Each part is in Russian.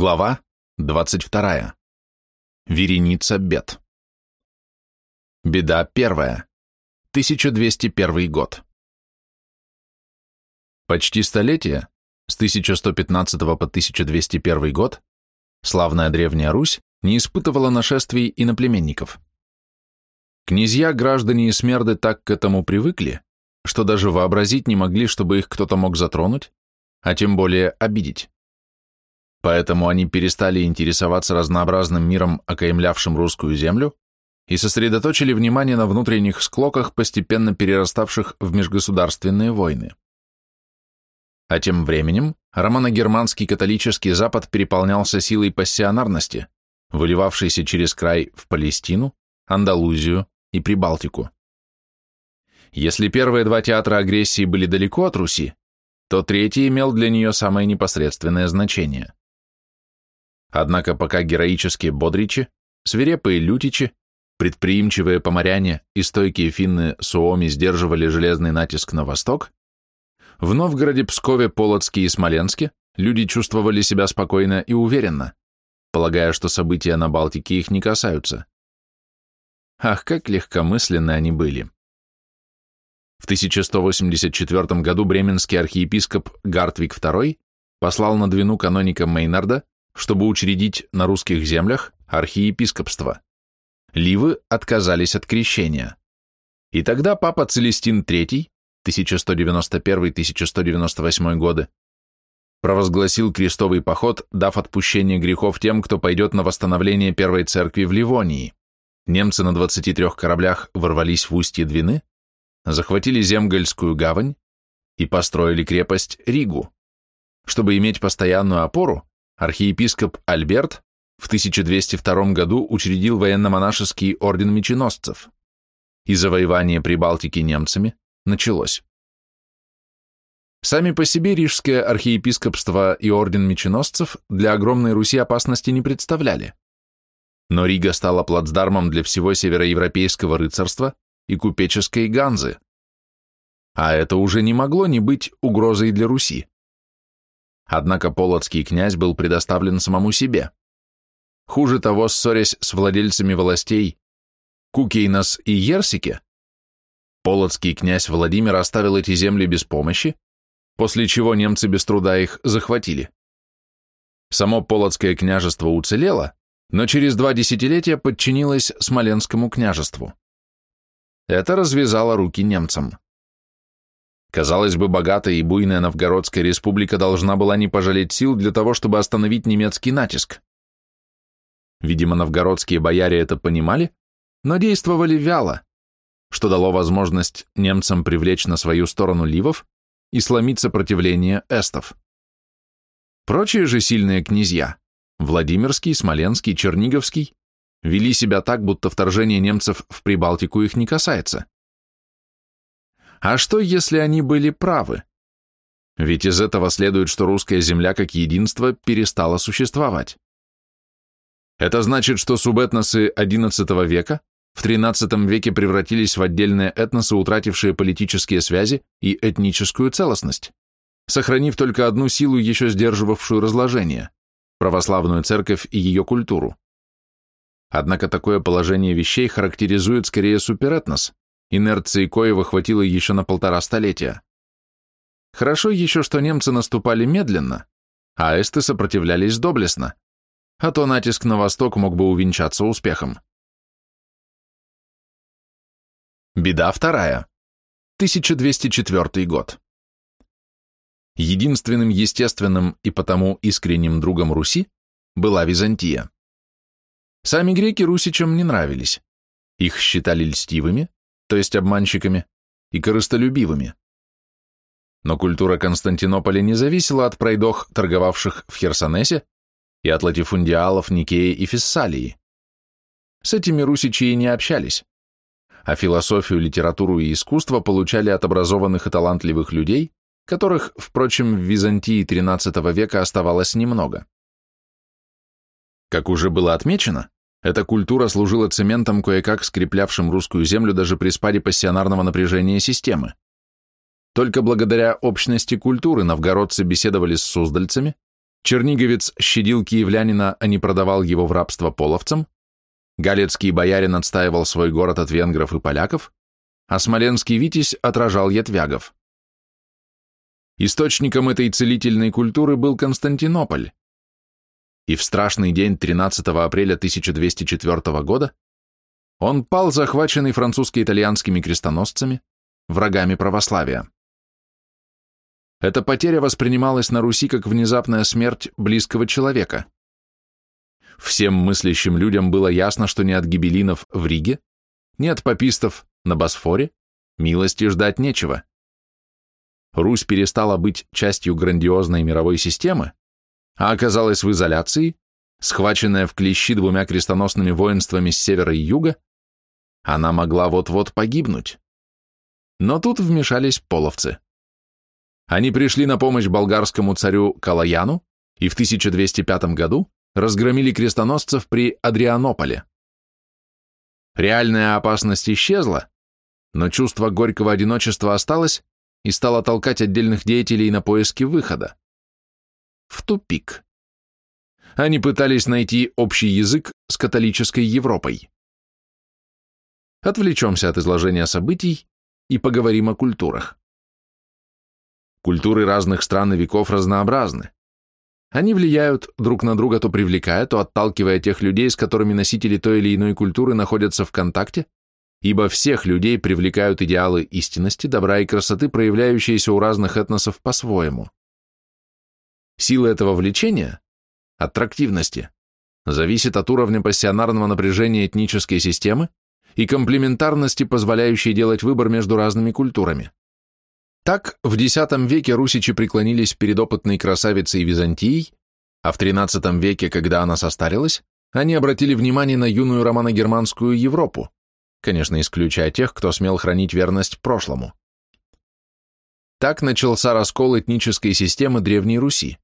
Глава 22. Вереница бед. Беда первая. 1201 год. Почти столетие, с 1115 по 1201 год, славная Древняя Русь не испытывала нашествий иноплеменников. Князья-граждане и смерды так к этому привыкли, что даже вообразить не могли, чтобы их кто-то мог затронуть, а тем более обидеть. Поэтому они перестали интересоваться разнообразным миром, окаемлявшим русскую землю, и сосредоточили внимание на внутренних склоках, постепенно перераставших в межгосударственные войны. А тем временем романо-германский католический Запад переполнялся силой пассионарности, выливавшейся через край в Палестину, Андалузию и Прибалтику. Если первые два театра агрессии были далеко от Руси, то третий имел для нее самое непосредственное значение. Однако пока героические бодричи, свирепые лютичи, предприимчивые поморяне и стойкие финны Суоми сдерживали железный натиск на восток, в Новгороде, Пскове, Полоцке и Смоленске люди чувствовали себя спокойно и уверенно, полагая, что события на Балтике их не касаются. Ах, как легкомысленны они были. В 1184 году бременский архиепископ Гартвик II послал на Двину каноника Мейнарда чтобы учредить на русских землях архиепископство. Ливы отказались от крещения. И тогда папа Целестин III, 1191-1198 годы, провозгласил крестовый поход, дав отпущение грехов тем, кто пойдет на восстановление Первой Церкви в Ливонии. Немцы на 23 кораблях ворвались в устье Двины, захватили Земгольскую гавань и построили крепость Ригу. Чтобы иметь постоянную опору, архиепископ Альберт в 1202 году учредил военно-монашеский орден меченосцев, и завоевание Прибалтики немцами началось. Сами по себе Рижское архиепископство и орден меченосцев для огромной Руси опасности не представляли. Но Рига стала плацдармом для всего североевропейского рыцарства и купеческой ганзы. А это уже не могло не быть угрозой для Руси. Однако полоцкий князь был предоставлен самому себе. Хуже того, ссорясь с владельцами властей Кукейнос и Ерсике, полоцкий князь Владимир оставил эти земли без помощи, после чего немцы без труда их захватили. Само Полоцкое княжество уцелело, но через два десятилетия подчинилось Смоленскому княжеству. Это развязало руки немцам. Казалось бы, богатая и буйная Новгородская республика должна была не пожалеть сил для того, чтобы остановить немецкий натиск. Видимо, новгородские бояре это понимали, но действовали вяло, что дало возможность немцам привлечь на свою сторону ливов и сломить сопротивление эстов. Прочие же сильные князья, Владимирский, Смоленский, Черниговский, вели себя так, будто вторжение немцев в Прибалтику их не касается. А что, если они были правы? Ведь из этого следует, что русская земля как единство перестала существовать. Это значит, что субэтносы XI века в XIII веке превратились в отдельные этносы, утратившие политические связи и этническую целостность, сохранив только одну силу, еще сдерживавшую разложение – православную церковь и ее культуру. Однако такое положение вещей характеризует скорее суперэтнос, Инерции Коева хватило еще на полтора столетия. Хорошо еще, что немцы наступали медленно, а эсты сопротивлялись доблестно, а то натиск на восток мог бы увенчаться успехом. Беда вторая. 1204 год. Единственным естественным и потому искренним другом Руси была Византия. Сами греки русичам не нравились. Их считали льстивыми, то есть обманщиками, и корыстолюбивыми. Но культура Константинополя не зависела от пройдох, торговавших в Херсонесе, и от латифундиалов Никеи и Фессалии. С этими русичи и не общались, а философию, литературу и искусство получали от образованных и талантливых людей, которых, впрочем, в Византии XIII века оставалось немного. Как уже было отмечено, эта культура служила цементом, кое-как скреплявшим русскую землю даже при спаде пассионарного напряжения системы. Только благодаря общности культуры новгородцы беседовали с суздальцами, Черниговец щадил киевлянина, а не продавал его в рабство половцам, галецкий боярин отстаивал свой город от венгров и поляков, а смоленский витязь отражал ятвягов. Источником этой целительной культуры был Константинополь. И в страшный день 13 апреля 1204 года он пал, захваченный французско-итальянскими крестоносцами, врагами православия. Эта потеря воспринималась на Руси как внезапная смерть близкого человека. Всем мыслящим людям было ясно, что ни от гибелинов в Риге, ни от папистов на Босфоре милости ждать нечего. Русь перестала быть частью грандиозной мировой системы, а оказалась в изоляции, схваченная в клещи двумя крестоносными воинствами с севера и юга, она могла вот-вот погибнуть. Но тут вмешались половцы. Они пришли на помощь болгарскому царю Калаяну и в 1205 году разгромили крестоносцев при Адрианополе. Реальная опасность исчезла, но чувство горького одиночества осталось, и стала толкать отдельных деятелей на поиски выхода. В тупик. Они пытались найти общий язык с католической Европой. Отвлечемся от изложения событий и поговорим о культурах. Культуры разных стран и веков разнообразны. Они влияют друг на друга, то привлекая, то отталкивая тех людей, с которыми носители той или иной культуры находятся в контакте ибо всех людей привлекают идеалы истинности, добра и красоты, проявляющиеся у разных этносов по-своему. Сила этого влечения, аттрактивности, зависит от уровня пассионарного напряжения этнической системы и комплементарности, позволяющей делать выбор между разными культурами. Так, в X веке русичи преклонились перед опытной красавицей Византией, а в XIII веке, когда она состарилась, они обратили внимание на юную романо-германскую Европу, конечно, исключая тех, кто смел хранить верность прошлому. Так начался раскол этнической системы Древней Руси,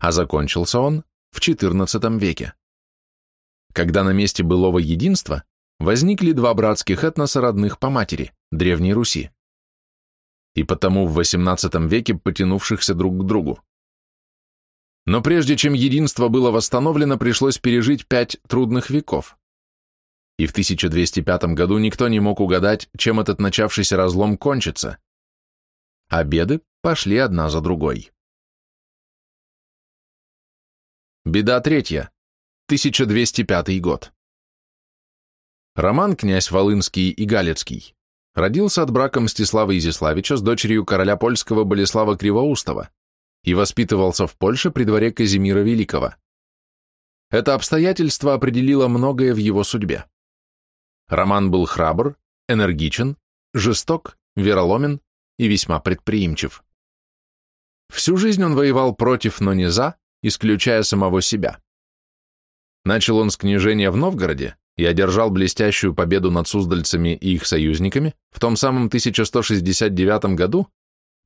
а закончился он в XIV веке. Когда на месте былого единства возникли два братских этноса родных по матери, Древней Руси, и потому в XVIII веке потянувшихся друг к другу. Но прежде чем единство было восстановлено, пришлось пережить пять трудных веков и в 1205 году никто не мог угадать, чем этот начавшийся разлом кончится. Обеды пошли одна за другой. Беда третья. 1205 год. Роман князь Волынский и Галицкий родился от брака Мстислава Изяславича с дочерью короля польского Болеслава Кривоустова и воспитывался в Польше при дворе Казимира Великого. Это обстоятельство определило многое в его судьбе. Роман был храбр, энергичен, жесток, вероломен и весьма предприимчив. Всю жизнь он воевал против, но не за, исключая самого себя. Начал он с княжения в Новгороде и одержал блестящую победу над суздальцами и их союзниками в том самом 1169 году,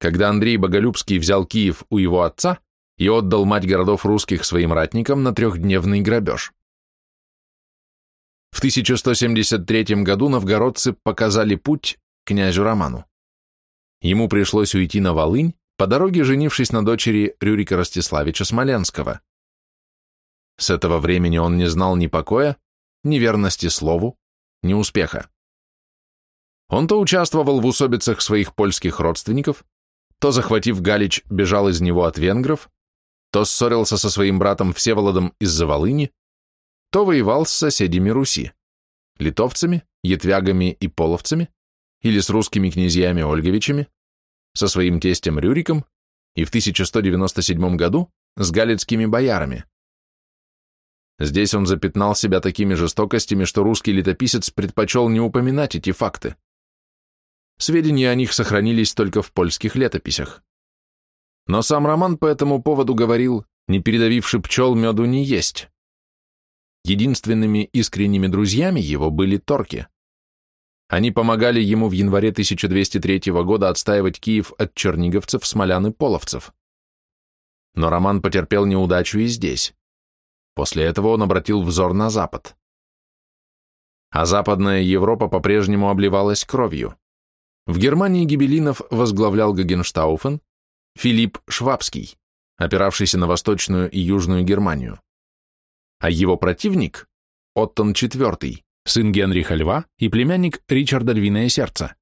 когда Андрей Боголюбский взял Киев у его отца и отдал мать городов русских своим ратникам на трехдневный грабеж. В 1173 году новгородцы показали путь князю Роману. Ему пришлось уйти на Волынь, по дороге женившись на дочери Рюрика Ростиславича Смоленского. С этого времени он не знал ни покоя, ни верности слову, ни успеха. Он то участвовал в усобицах своих польских родственников, то, захватив Галич, бежал из него от венгров, то ссорился со своим братом Всеволодом из-за Волыни, то воевал с соседями Руси, литовцами, ятвягами и половцами, или с русскими князьями Ольговичами, со своим тестем Рюриком и в 1197 году с галицкими боярами. Здесь он запятнал себя такими жестокостями, что русский летописец предпочел не упоминать эти факты. Сведения о них сохранились только в польских летописях. Но сам Роман по этому поводу говорил, не передавивший пчел меду не есть. Единственными искренними друзьями его были торки. Они помогали ему в январе 1203 года отстаивать Киев от черниговцев, смолян и половцев. Но Роман потерпел неудачу и здесь. После этого он обратил взор на запад. А западная Европа по-прежнему обливалась кровью. В Германии гибелинов возглавлял Гагенштауфен, Филипп Швабский, опиравшийся на Восточную и Южную Германию. А его противник – Оттон IV, сын Генриха Льва и племянник Ричарда Львиное Сердце,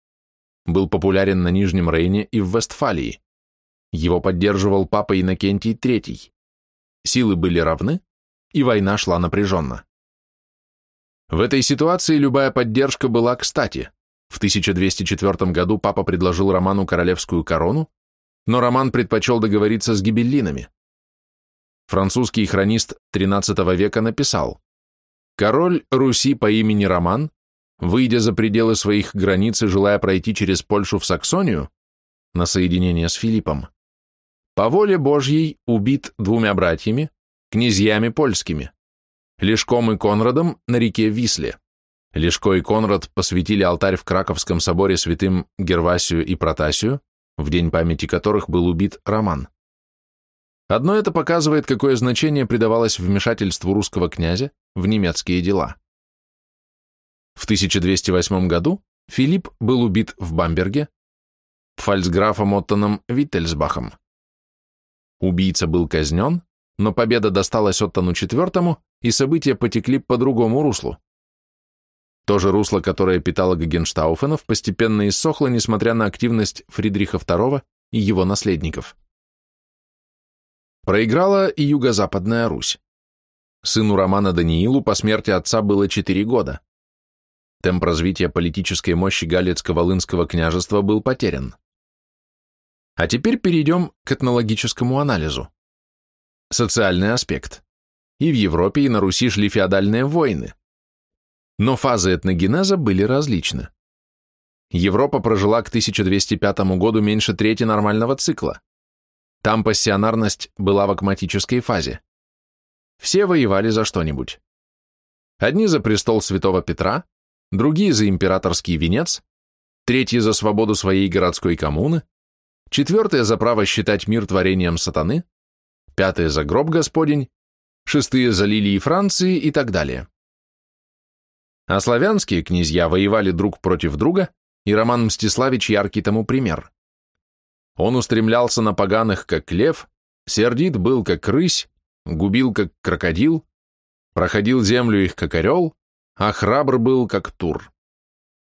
был популярен на Нижнем Рейне и в Вестфалии. Его поддерживал папа Иннокентий III. Силы были равны, и война шла напряженно. В этой ситуации любая поддержка была кстати. В 1204 году папа предложил Роману королевскую корону, но Роман предпочел договориться с гибеллинами. Французский хронист XIII века написал «Король Руси по имени Роман, выйдя за пределы своих границ и желая пройти через Польшу в Саксонию, на соединение с Филиппом, по воле Божьей убит двумя братьями, князьями польскими, Лешком и Конрадом на реке Висле. Лешко и Конрад посвятили алтарь в Краковском соборе святым Гервасию и Протасию, в день памяти которых был убит Роман. Одно это показывает, какое значение придавалось вмешательству русского князя в немецкие дела. В 1208 году Филипп был убит в Бамберге фальцграфом Оттоном Виттельсбахом. Убийца был казнен, но победа досталась Оттону IV, и события потекли по другому руслу. То же русло, которое питало Гагенштауфенов, постепенно иссохло, несмотря на активность Фридриха II и его наследников. Проиграла и юго-западная Русь. Сыну Романа Даниилу по смерти отца было 4 года. Темп развития политической мощи Галицко-Волынского княжества был потерян. А теперь перейдем к этнологическому анализу. Социальный аспект. И в Европе, и на Руси шли феодальные войны. Но фазы этногенеза были различны. Европа прожила к 1205 году меньше трети нормального цикла. Там пассионарность была в акматической фазе. Все воевали за что-нибудь. Одни за престол святого Петра, другие за императорский венец, третьи за свободу своей городской коммуны, четвертые за право считать мир творением сатаны, пятые за гроб Господень, шестые за лилии Франции и так далее. А славянские князья воевали друг против друга, и Роман Мстиславич яркий тому пример. Он устремлялся на поганых, как лев, сердит был, как рысь, губил, как крокодил, проходил землю их, как орел, а храбр был, как тур.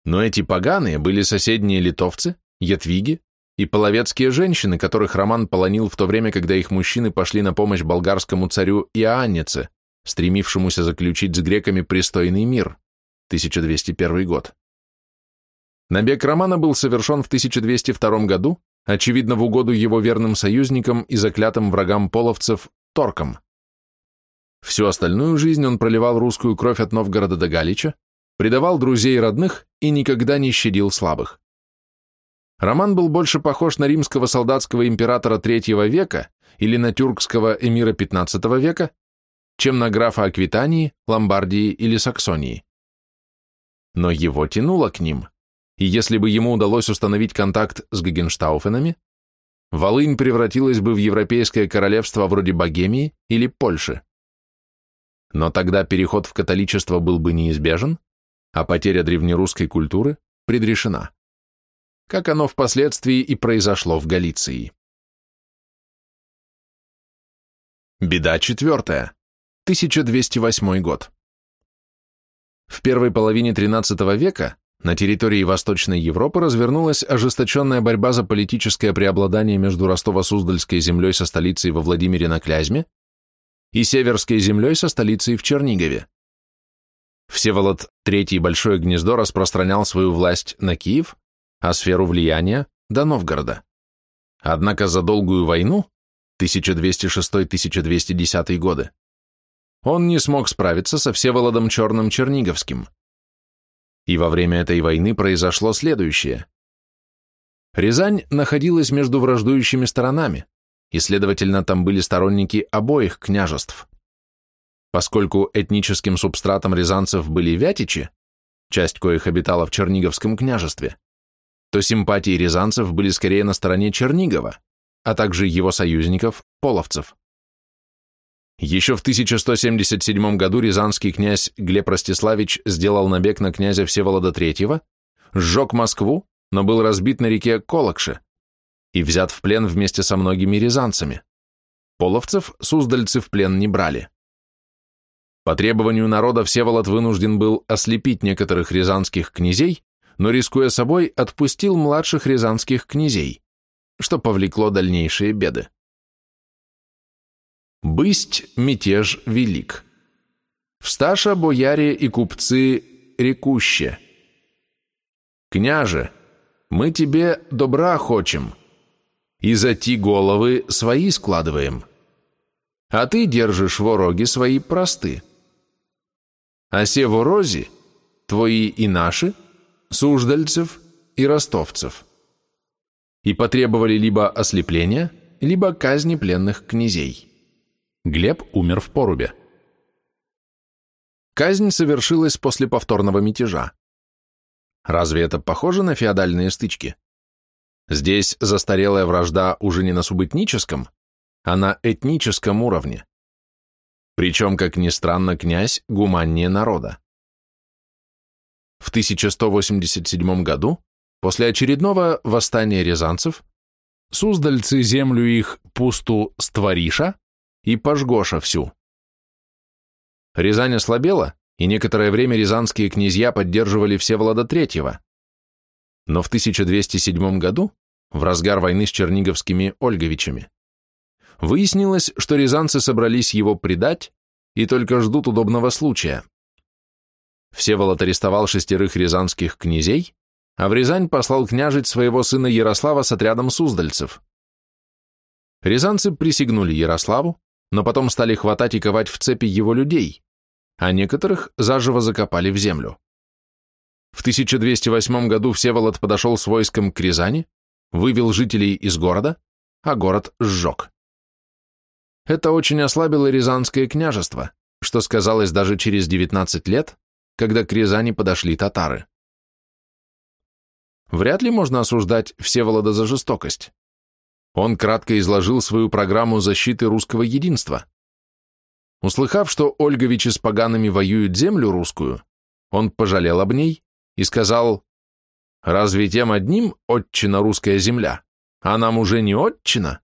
Но эти поганые были соседние литовцы, ятвиги и половецкие женщины, которых Роман полонил в то время, когда их мужчины пошли на помощь болгарскому царю Иоаннице, стремившемуся заключить с греками пристойный мир, 1201 год. Набег Романа был совершен в 1202 году, очевидно, в угоду его верным союзникам и заклятым врагам половцев Торкам. Всю остальную жизнь он проливал русскую кровь от Новгорода до Галича, предавал друзей и родных и никогда не щадил слабых. Роман был больше похож на римского солдатского императора III века или на тюркского эмира XV века, чем на графа Аквитании, Ломбардии или Саксонии. Но его тянуло к ним, и если бы ему удалось установить контакт с Гагенштауфенами, Волынь превратилась бы в европейское королевство вроде Богемии или Польши. Но тогда переход в католичество был бы неизбежен, а потеря древнерусской культуры предрешена. Как оно впоследствии и произошло в Галиции. Беда четвертая. 1208 год. В первой половине XIII века на территории Восточной Европы развернулась ожесточенная борьба за политическое преобладание между Ростово-Суздальской землей со столицей во Владимире на Клязьме и Северской землей со столицей в Чернигове. Всеволод III Большое Гнездо распространял свою власть на Киев, а сферу влияния – до Новгорода. Однако за долгую войну, 1206-1210 годы, он не смог справиться со Всеволодом Черным Черниговским. И во время этой войны произошло следующее. Рязань находилась между враждующими сторонами, и, следовательно, там были сторонники обоих княжеств. Поскольку этническим субстратом рязанцев были вятичи, часть коих обитала в Черниговском княжестве, то симпатии рязанцев были скорее на стороне Чернигова, а также его союзников, половцев. Еще в 1177 году рязанский князь Глеб Ростиславич сделал набег на князя Всеволода III, сжег Москву, но был разбит на реке Колокше, и взят в плен вместе со многими рязанцами. Половцев суздальцы в плен не брали. По требованию народа Всеволод вынужден был ослепить некоторых рязанских князей, но, рискуя собой, отпустил младших рязанских князей, что повлекло дальнейшие беды. Бысть мятеж велик. Всташа бояре и купцы рекуще. Княже, мы тебе добра хочем, и за ти головы свои складываем, а ты держишь вороги свои просты. А се ворози, твои и наши, суждальцев и ростовцев. И потребовали либо ослепления, либо казни пленных князей. Глеб умер в порубе. Казнь совершилась после повторного мятежа. Разве это похоже на феодальные стычки? Здесь застарелая вражда уже не на субэтническом, а на этническом уровне. Причем, как ни странно, князь гуманнее народа. В 1187 году, после очередного восстания рязанцев, суздальцы землю их пусту створиша и пожгоша всю. Рязань ослабела, и некоторое время рязанские князья поддерживали Всеволода III. Но в 1207 году, в разгар войны с черниговскими Ольговичами, выяснилось, что рязанцы собрались его предать и только ждут удобного случая. Всеволод арестовал шестерых рязанских князей, а в Рязань послал княжить своего сына Ярослава с отрядом суздальцев. Рязанцы присягнули Ярославу, но потом стали хватать и ковать в цепи его людей, а некоторых заживо закопали в землю. В 1208 году Всеволод подошел с войском к Рязани, вывел жителей из города, а город сжег. Это очень ослабило Рязанское княжество, что сказалось даже через 19 лет, когда к Рязани подошли татары. Вряд ли можно осуждать Всеволода за жестокость. Он кратко изложил свою программу защиты русского единства. Услыхав, что Ольговичи с поганами воюют землю русскую, он пожалел об ней и сказал, «Разве тем одним отчина русская земля, а нам уже не отчина?»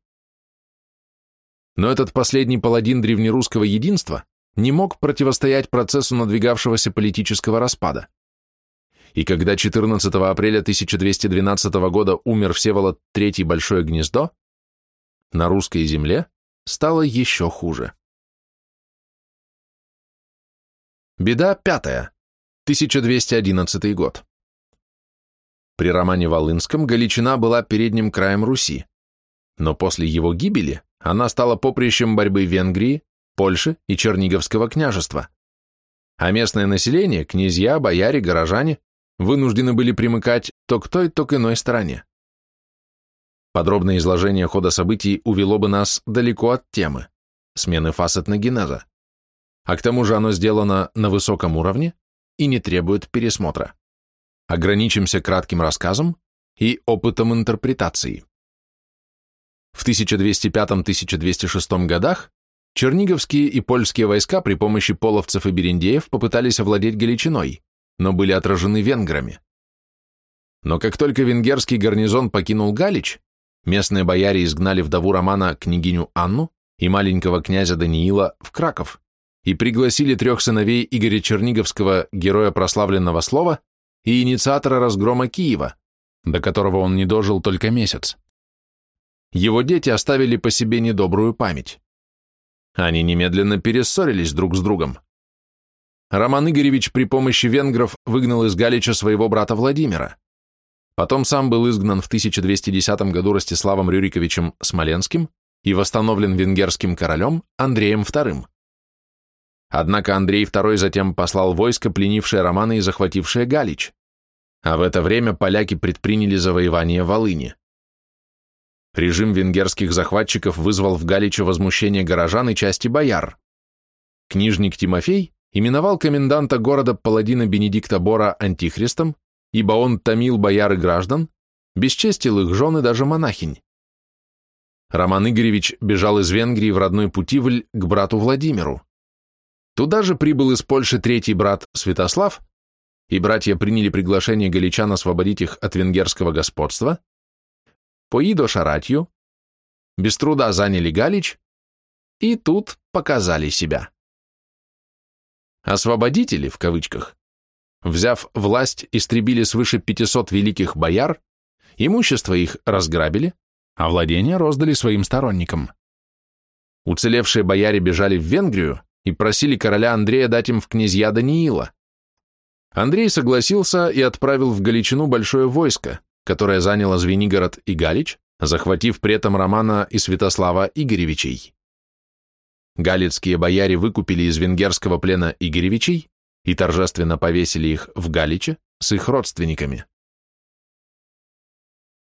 Но этот последний паладин древнерусского единства не мог противостоять процессу надвигавшегося политического распада. И когда 14 апреля 1212 года умер Всеволод III Большое Гнездо, на русской земле стало еще хуже. Беда пятая. 1211 год. При романе Волынском Галичина была передним краем Руси, но после его гибели она стала поприщем борьбы Венгрии, Польши и Черниговского княжества. А местное население, князья, бояре, горожане, вынуждены были примыкать то к той, то к иной стороне. Подробное изложение хода событий увело бы нас далеко от темы, смены фаз этногенеза. А к тому же оно сделано на высоком уровне и не требует пересмотра. Ограничимся кратким рассказом и опытом интерпретации. В 1205-1206 годах черниговские и польские войска при помощи половцев и берендеев попытались овладеть Галичиной, но были отражены венграми. Но как только венгерский гарнизон покинул Галич, местные бояре изгнали вдову Романа княгиню Анну и маленького князя Даниила в Краков и пригласили трех сыновей Игоря Черниговского, героя прославленного слова, и инициатора разгрома Киева, до которого он не дожил только месяц. Его дети оставили по себе недобрую память. Они немедленно перессорились друг с другом. Роман Игоревич при помощи венгров выгнал из Галича своего брата Владимира. Потом сам был изгнан в 1210 году Ростиславом Рюриковичем Смоленским и восстановлен венгерским королем Андреем II. Однако Андрей II затем послал войско, пленившее Романа и захватившее Галич, а в это время поляки предприняли завоевание Волыни. Режим венгерских захватчиков вызвал в Галиче возмущение горожан и части бояр. Книжник Тимофей именовал коменданта города паладина Бенедикта Бора антихристом, ибо он томил бояр и граждан, бесчестил их жены даже монахинь. Роман Игоревич бежал из Венгрии в родной Путивль к брату Владимиру. Туда же прибыл из Польши третий брат Святослав, и братья приняли приглашение галичан освободить их от венгерского господства, поидо Шаратью, без труда заняли Галич и тут показали себя. «Освободители», в кавычках, взяв власть, истребили свыше 500 великих бояр, имущество их разграбили, а владения роздали своим сторонникам. Уцелевшие бояре бежали в Венгрию и просили короля Андрея дать им в князья Даниила. Андрей согласился и отправил в Галичину большое войско, которое заняло Звенигород и Галич, захватив при этом Романа и Святослава Игоревичей. Галицкие бояре выкупили из венгерского плена Игоревичей и торжественно повесили их в Галиче с их родственниками.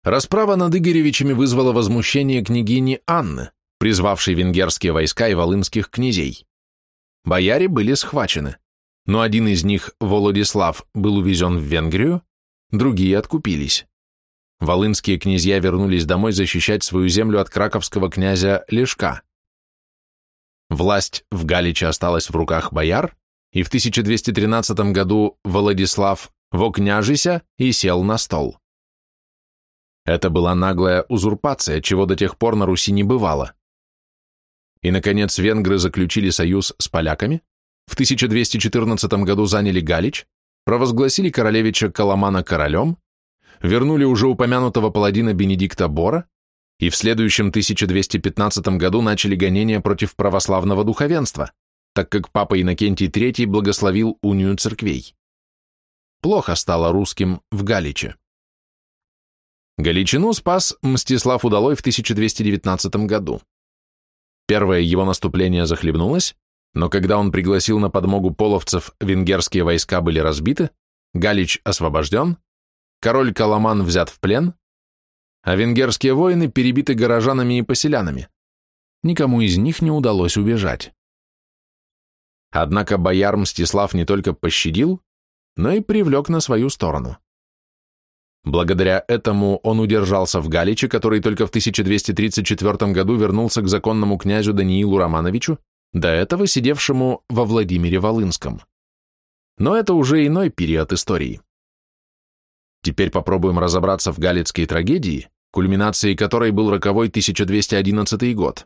Расправа над Игоревичами вызвала возмущение княгини Анны, призвавшей венгерские войска и волынских князей. Бояре были схвачены, но один из них, Володислав, был увезен в Венгрию, другие откупились. Волынские князья вернулись домой защищать свою землю от краковского князя Лешка. Власть в Галиче осталась в руках бояр, и в 1213 году Владислав вокняжися и сел на стол. Это была наглая узурпация, чего до тех пор на Руси не бывало. И, наконец, венгры заключили союз с поляками, в 1214 году заняли Галич, провозгласили королевича Коломана королем, вернули уже упомянутого паладина Бенедикта Бора и в следующем 1215 году начали гонения против православного духовенства, так как папа Иннокентий III благословил унию церквей. Плохо стало русским в Галиче. Галичину спас Мстислав Удалой в 1219 году. Первое его наступление захлебнулось, но когда он пригласил на подмогу половцев, венгерские войска были разбиты, Галич освобожден, король Каламан взят в плен, а венгерские воины перебиты горожанами и поселянами. Никому из них не удалось убежать. Однако бояр Мстислав не только пощадил, но и привлек на свою сторону. Благодаря этому он удержался в Галиче, который только в 1234 году вернулся к законному князю Даниилу Романовичу, до этого сидевшему во Владимире Волынском. Но это уже иной период истории. Теперь попробуем разобраться в галицкой трагедии, кульминацией которой был роковой 1211 год.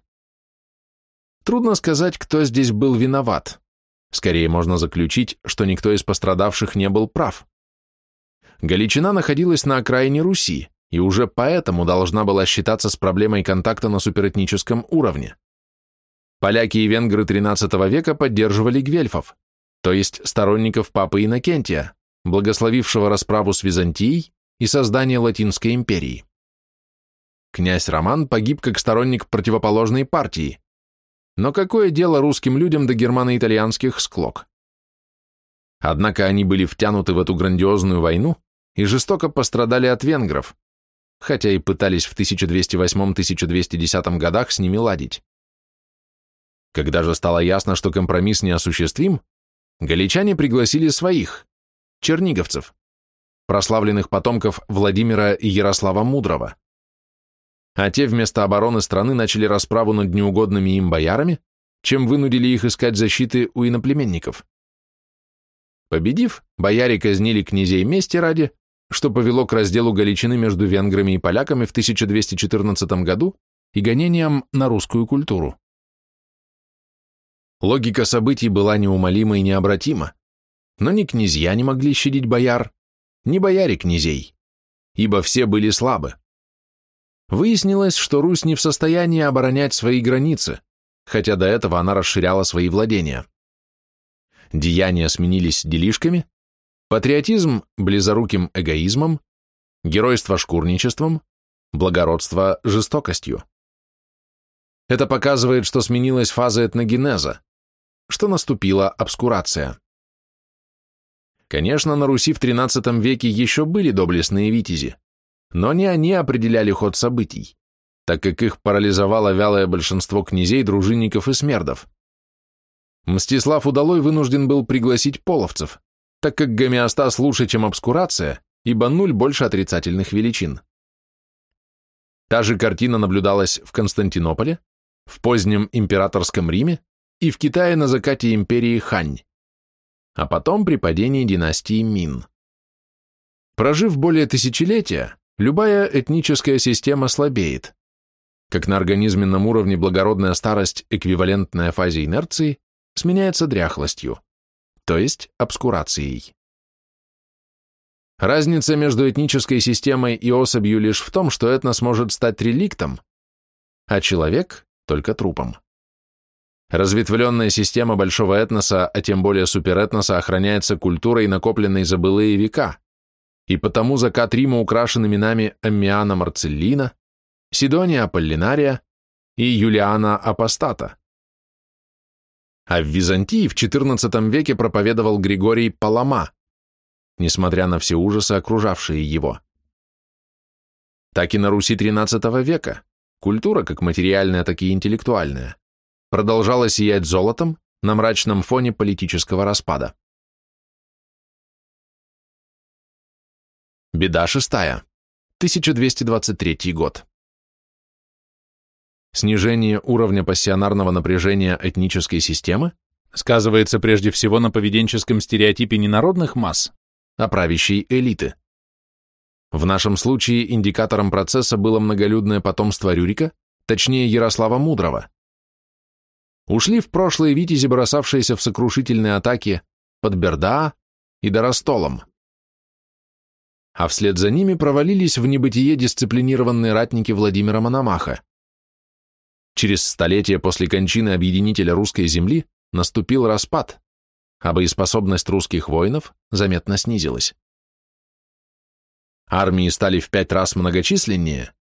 Трудно сказать, кто здесь был виноват. Скорее можно заключить, что никто из пострадавших не был прав. Галичина находилась на окраине Руси и уже поэтому должна была считаться с проблемой контакта на суперэтническом уровне. Поляки и венгры XIII века поддерживали гвельфов, то есть сторонников папы Иннокентия, благословившего расправу с Византией и создание Латинской империи. Князь Роман погиб как сторонник противоположной партии, но какое дело русским людям до германо-итальянских склок? Однако они были втянуты в эту грандиозную войну и жестоко пострадали от венгров, хотя и пытались в 1208-1210 годах с ними ладить. Когда же стало ясно, что компромисс неосуществим, галичане пригласили своих, черниговцев, прославленных потомков Владимира и Ярослава Мудрого. А те вместо обороны страны начали расправу над неугодными им боярами, чем вынудили их искать защиты у иноплеменников. Победив, бояре казнили князей мести ради, что повело к разделу Галичины между венграми и поляками в 1214 году и гонениям на русскую культуру. Логика событий была неумолима и необратима но ни князья не могли щадить бояр, ни бояре князей, ибо все были слабы. Выяснилось, что Русь не в состоянии оборонять свои границы, хотя до этого она расширяла свои владения. Деяния сменились делишками, патриотизм – близоруким эгоизмом, геройство – шкурничеством, благородство – жестокостью. Это показывает, что сменилась фаза этногенеза, что наступила обскурация. Конечно, на Руси в XIII веке еще были доблестные витязи, но не они определяли ход событий, так как их парализовало вялое большинство князей, дружинников и смердов. Мстислав Удалой вынужден был пригласить половцев, так как гомеостаз лучше, чем обскурация, ибо нуль больше отрицательных величин. Та же картина наблюдалась в Константинополе, в позднем императорском Риме и в Китае на закате империи Хань а потом при падении династии Мин. Прожив более тысячелетия, любая этническая система слабеет. как на организменном уровне благородная старость, эквивалентная фазе инерции, сменяется дряхлостью, то есть обскурацией. Разница между этнической системой и особью лишь в том, что этнос может стать реликтом, а человек – только трупом. Разветвленная система большого этноса, а тем более суперэтноса, охраняется культурой, накопленной за былые века, и потому закат Рима украшен именами Аммиана Марцеллина, Сидония Аполлинария и Юлиана Апостата. А в Византии в XIV веке проповедовал Григорий Палама, несмотря на все ужасы, окружавшие его. Так и на Руси XIII века культура, как материальная, так и интеллектуальная, продолжала сиять золотом на мрачном фоне политического распада. Беда шестая. 1223 год. Снижение уровня пассионарного напряжения этнической системы сказывается прежде всего на поведенческом стереотипе не народных масс, а правящей элиты. В нашем случае индикатором процесса было многолюдное потомство Рюрика, точнее Ярослава Мудрого. Ушли в прошлое витязи, бросавшиеся в сокрушительные атаки под Берда и Доростолом. А вслед за ними провалились в небытие дисциплинированные ратники Владимира Мономаха. Через столетия после кончины объединителя русской земли наступил распад, а боеспособность русских воинов заметно снизилась. Армии стали в пять раз многочисленнее,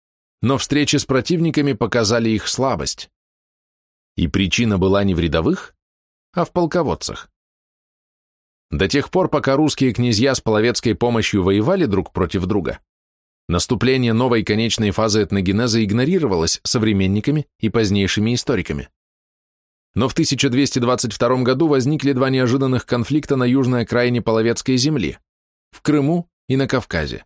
но встречи с противниками показали их слабость. И причина была не в рядовых, а в полководцах. До тех пор, пока русские князья с половецкой помощью воевали друг против друга, наступление новой конечной фазы этногенеза игнорировалось современниками и позднейшими историками. Но в 1222 году возникли два неожиданных конфликта на южной окраине Половецкой земли, в Крыму и на Кавказе.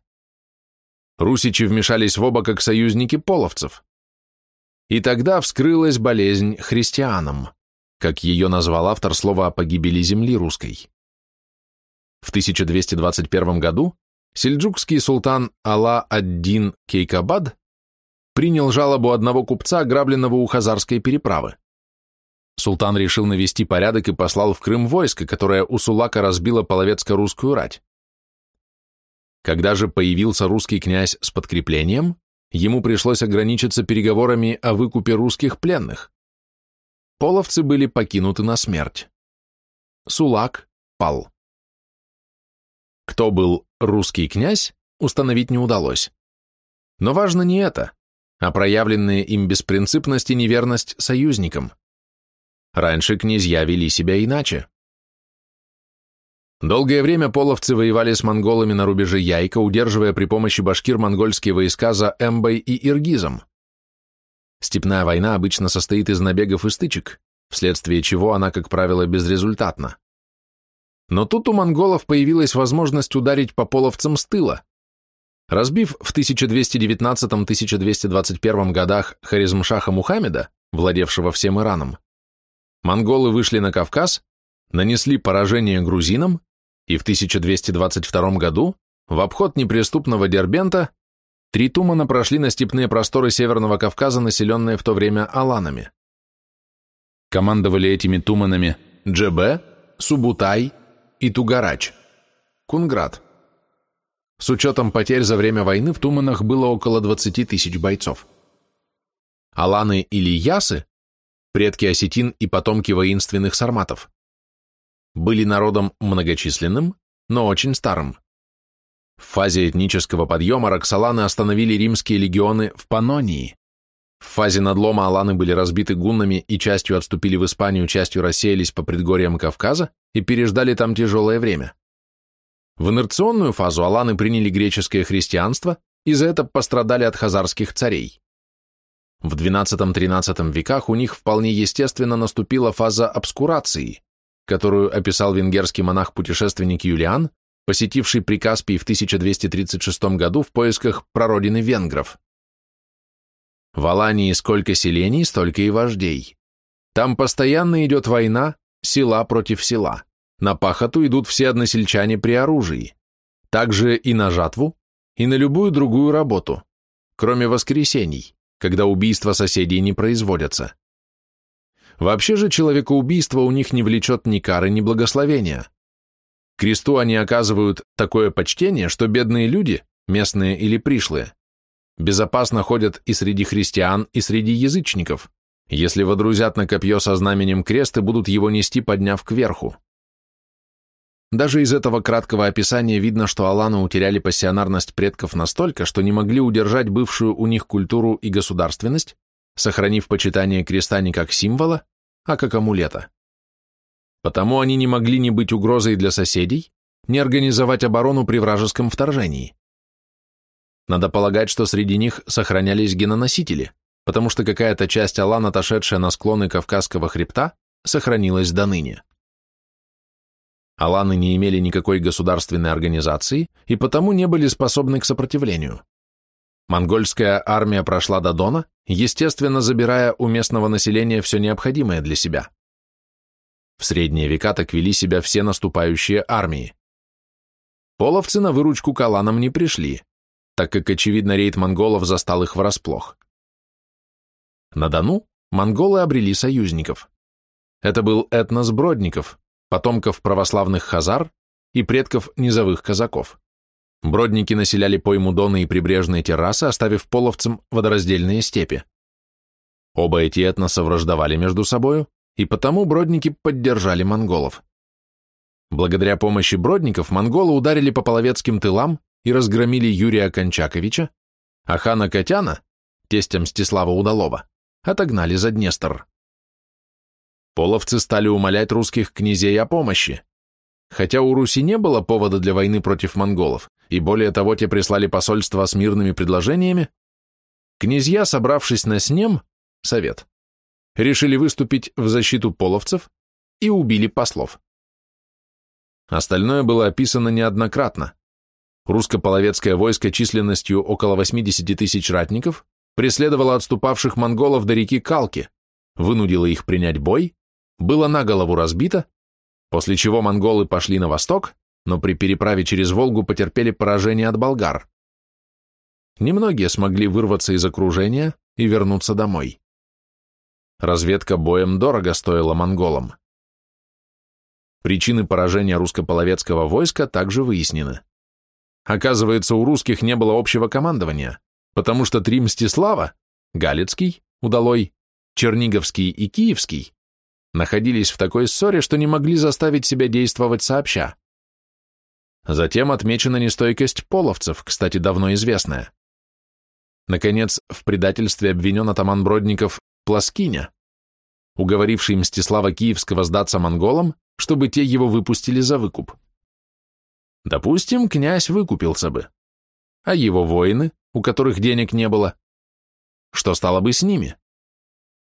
Русичи вмешались в оба как союзники половцев, и тогда вскрылась болезнь христианам, как ее назвал автор слова о погибели земли русской. В 1221 году сельджукский султан Алла-ад-Дин Кейкабад принял жалобу одного купца, ограбленного у Хазарской переправы. Султан решил навести порядок и послал в Крым войско, которое у Сулака разбило половецко-русскую рать. Когда же появился русский князь с подкреплением, ему пришлось ограничиться переговорами о выкупе русских пленных. Половцы были покинуты на смерть. Сулак пал. Кто был русский князь, установить не удалось. Но важно не это, а проявленная им беспринципность и неверность союзникам. Раньше князья вели себя иначе. Долгое время половцы воевали с монголами на рубеже Яйка, удерживая при помощи башкир монгольские войска за Эмбой и Иргизом. Степная война обычно состоит из набегов и стычек, вследствие чего она, как правило, безрезультатна. Но тут у монголов появилась возможность ударить по половцам с тыла. Разбив в 1219-1221 годах Харизмшаха Мухаммеда, владевшего всем Ираном, монголы вышли на Кавказ, нанесли поражение грузинам и в 1222 году в обход неприступного Дербента три тумана прошли на степные просторы Северного Кавказа, населенные в то время аланами. Командовали этими туманами Джебе, Субутай и Тугарач, Кунград. С учетом потерь за время войны в Туманах было около 20 тысяч бойцов. Аланы или Ясы, предки осетин и потомки воинственных сарматов, были народом многочисленным, но очень старым. В фазе этнического подъема Роксоланы остановили римские легионы в Панонии. В фазе надлома аланы были разбиты гуннами и частью отступили в Испанию, частью рассеялись по предгорьям Кавказа и переждали там тяжелое время. В инерционную фазу аланы приняли греческое христианство и за это пострадали от хазарских царей. В XII-XIII веках у них вполне естественно наступила фаза обскурации, которую описал венгерский монах-путешественник Юлиан, посетивший Прикаспий в 1236 году в поисках прародины венгров. В Алании сколько селений, столько и вождей. Там постоянно идет война, села против села. На пахоту идут все односельчане при оружии. Также и на жатву, и на любую другую работу, кроме воскресений, когда убийства соседей не производятся. Вообще же человекоубийство у них не влечет ни кары, ни благословения. Кресту они оказывают такое почтение, что бедные люди, местные или пришлые, безопасно ходят и среди христиан, и среди язычников, если водрузят на копье со знаменем крест и будут его нести, подняв кверху. Даже из этого краткого описания видно, что аланы утеряли пассионарность предков настолько, что не могли удержать бывшую у них культуру и государственность, сохранив почитание креста не как символа, а как амулета. Потому они не могли ни быть угрозой для соседей, ни организовать оборону при вражеском вторжении. Надо полагать, что среди них сохранялись геноносители, потому что какая-то часть алан, отошедшая на склоны Кавказского хребта, сохранилась до ныне. Аланы не имели никакой государственной организации и потому не были способны к сопротивлению. Монгольская армия прошла до Дона, естественно, забирая у местного населения все необходимое для себя. В средние века так вели себя все наступающие армии. Половцы на выручку каланам не пришли, так как, очевидно, рейд монголов застал их врасплох. На Дону монголы обрели союзников. Это был этнос Бродников, потомков православных хазар и предков низовых казаков. Бродники населяли пойму Дона и прибрежные террасы, оставив половцам водораздельные степи. Оба эти этноса враждовали между собою, и потому бродники поддержали монголов. Благодаря помощи бродников монголы ударили по половецким тылам и разгромили Юрия Кончаковича, а хана Котяна, тестя Мстислава Удалова, отогнали за Днестр. Половцы стали умолять русских князей о помощи. Хотя у Руси не было повода для войны против монголов, и более того, те прислали посольство с мирными предложениями, князья, собравшись на снем, совет, решили выступить в защиту половцев и убили послов. Остальное было описано неоднократно. Русско-половецкое войско численностью около 80 тысяч ратников преследовало отступавших монголов до реки Калки, вынудило их принять бой, было на голову разбито, после чего монголы пошли на восток, но при переправе через Волгу потерпели поражение от болгар. Немногие смогли вырваться из окружения и вернуться домой. Разведка боем дорого стоила монголам. Причины поражения русско-половецкого войска также выяснены. Оказывается, у русских не было общего командования, потому что три Мстислава, Галицкий, Удалой, Черниговский и Киевский, находились в такой ссоре, что не могли заставить себя действовать сообща. Затем отмечена нестойкость половцев, кстати, давно известная. Наконец, в предательстве обвинен атаман Бродников Пласкиня, уговоривший Мстислава Киевского сдаться монголам, чтобы те его выпустили за выкуп. Допустим, князь выкупился бы. А его воины, у которых денег не было, что стало бы с ними?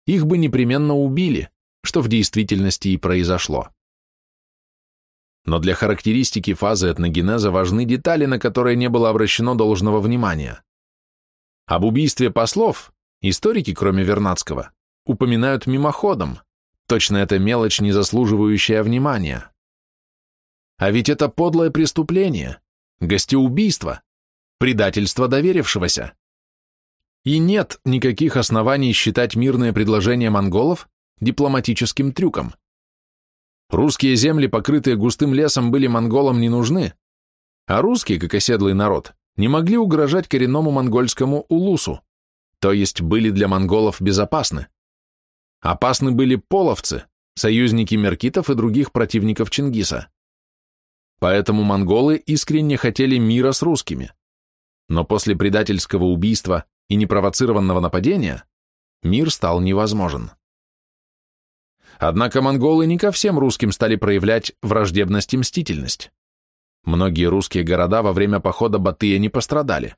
Их бы непременно убили, что в действительности и произошло. Но для характеристики фазы этногенеза важны детали, на которые не было обращено должного внимания. Об убийстве послов историки, кроме Вернадского, упоминают мимоходом, точно это мелочь, не заслуживающая внимания. А ведь это подлое преступление, гостеубийство, предательство доверившегося. И нет никаких оснований считать мирное предложение монголов дипломатическим трюком. Русские земли, покрытые густым лесом, были монголам не нужны, а русские, как оседлый народ, не могли угрожать коренному монгольскому улусу, то есть были для монголов безопасны. Опасны были половцы, союзники меркитов и других противников Чингиса. Поэтому монголы искренне хотели мира с русскими. Но после предательского убийства и непровоцированного нападения мир стал невозможен. Однако монголы не ко всем русским стали проявлять враждебность и мстительность. Многие русские города во время похода Батыя не пострадали.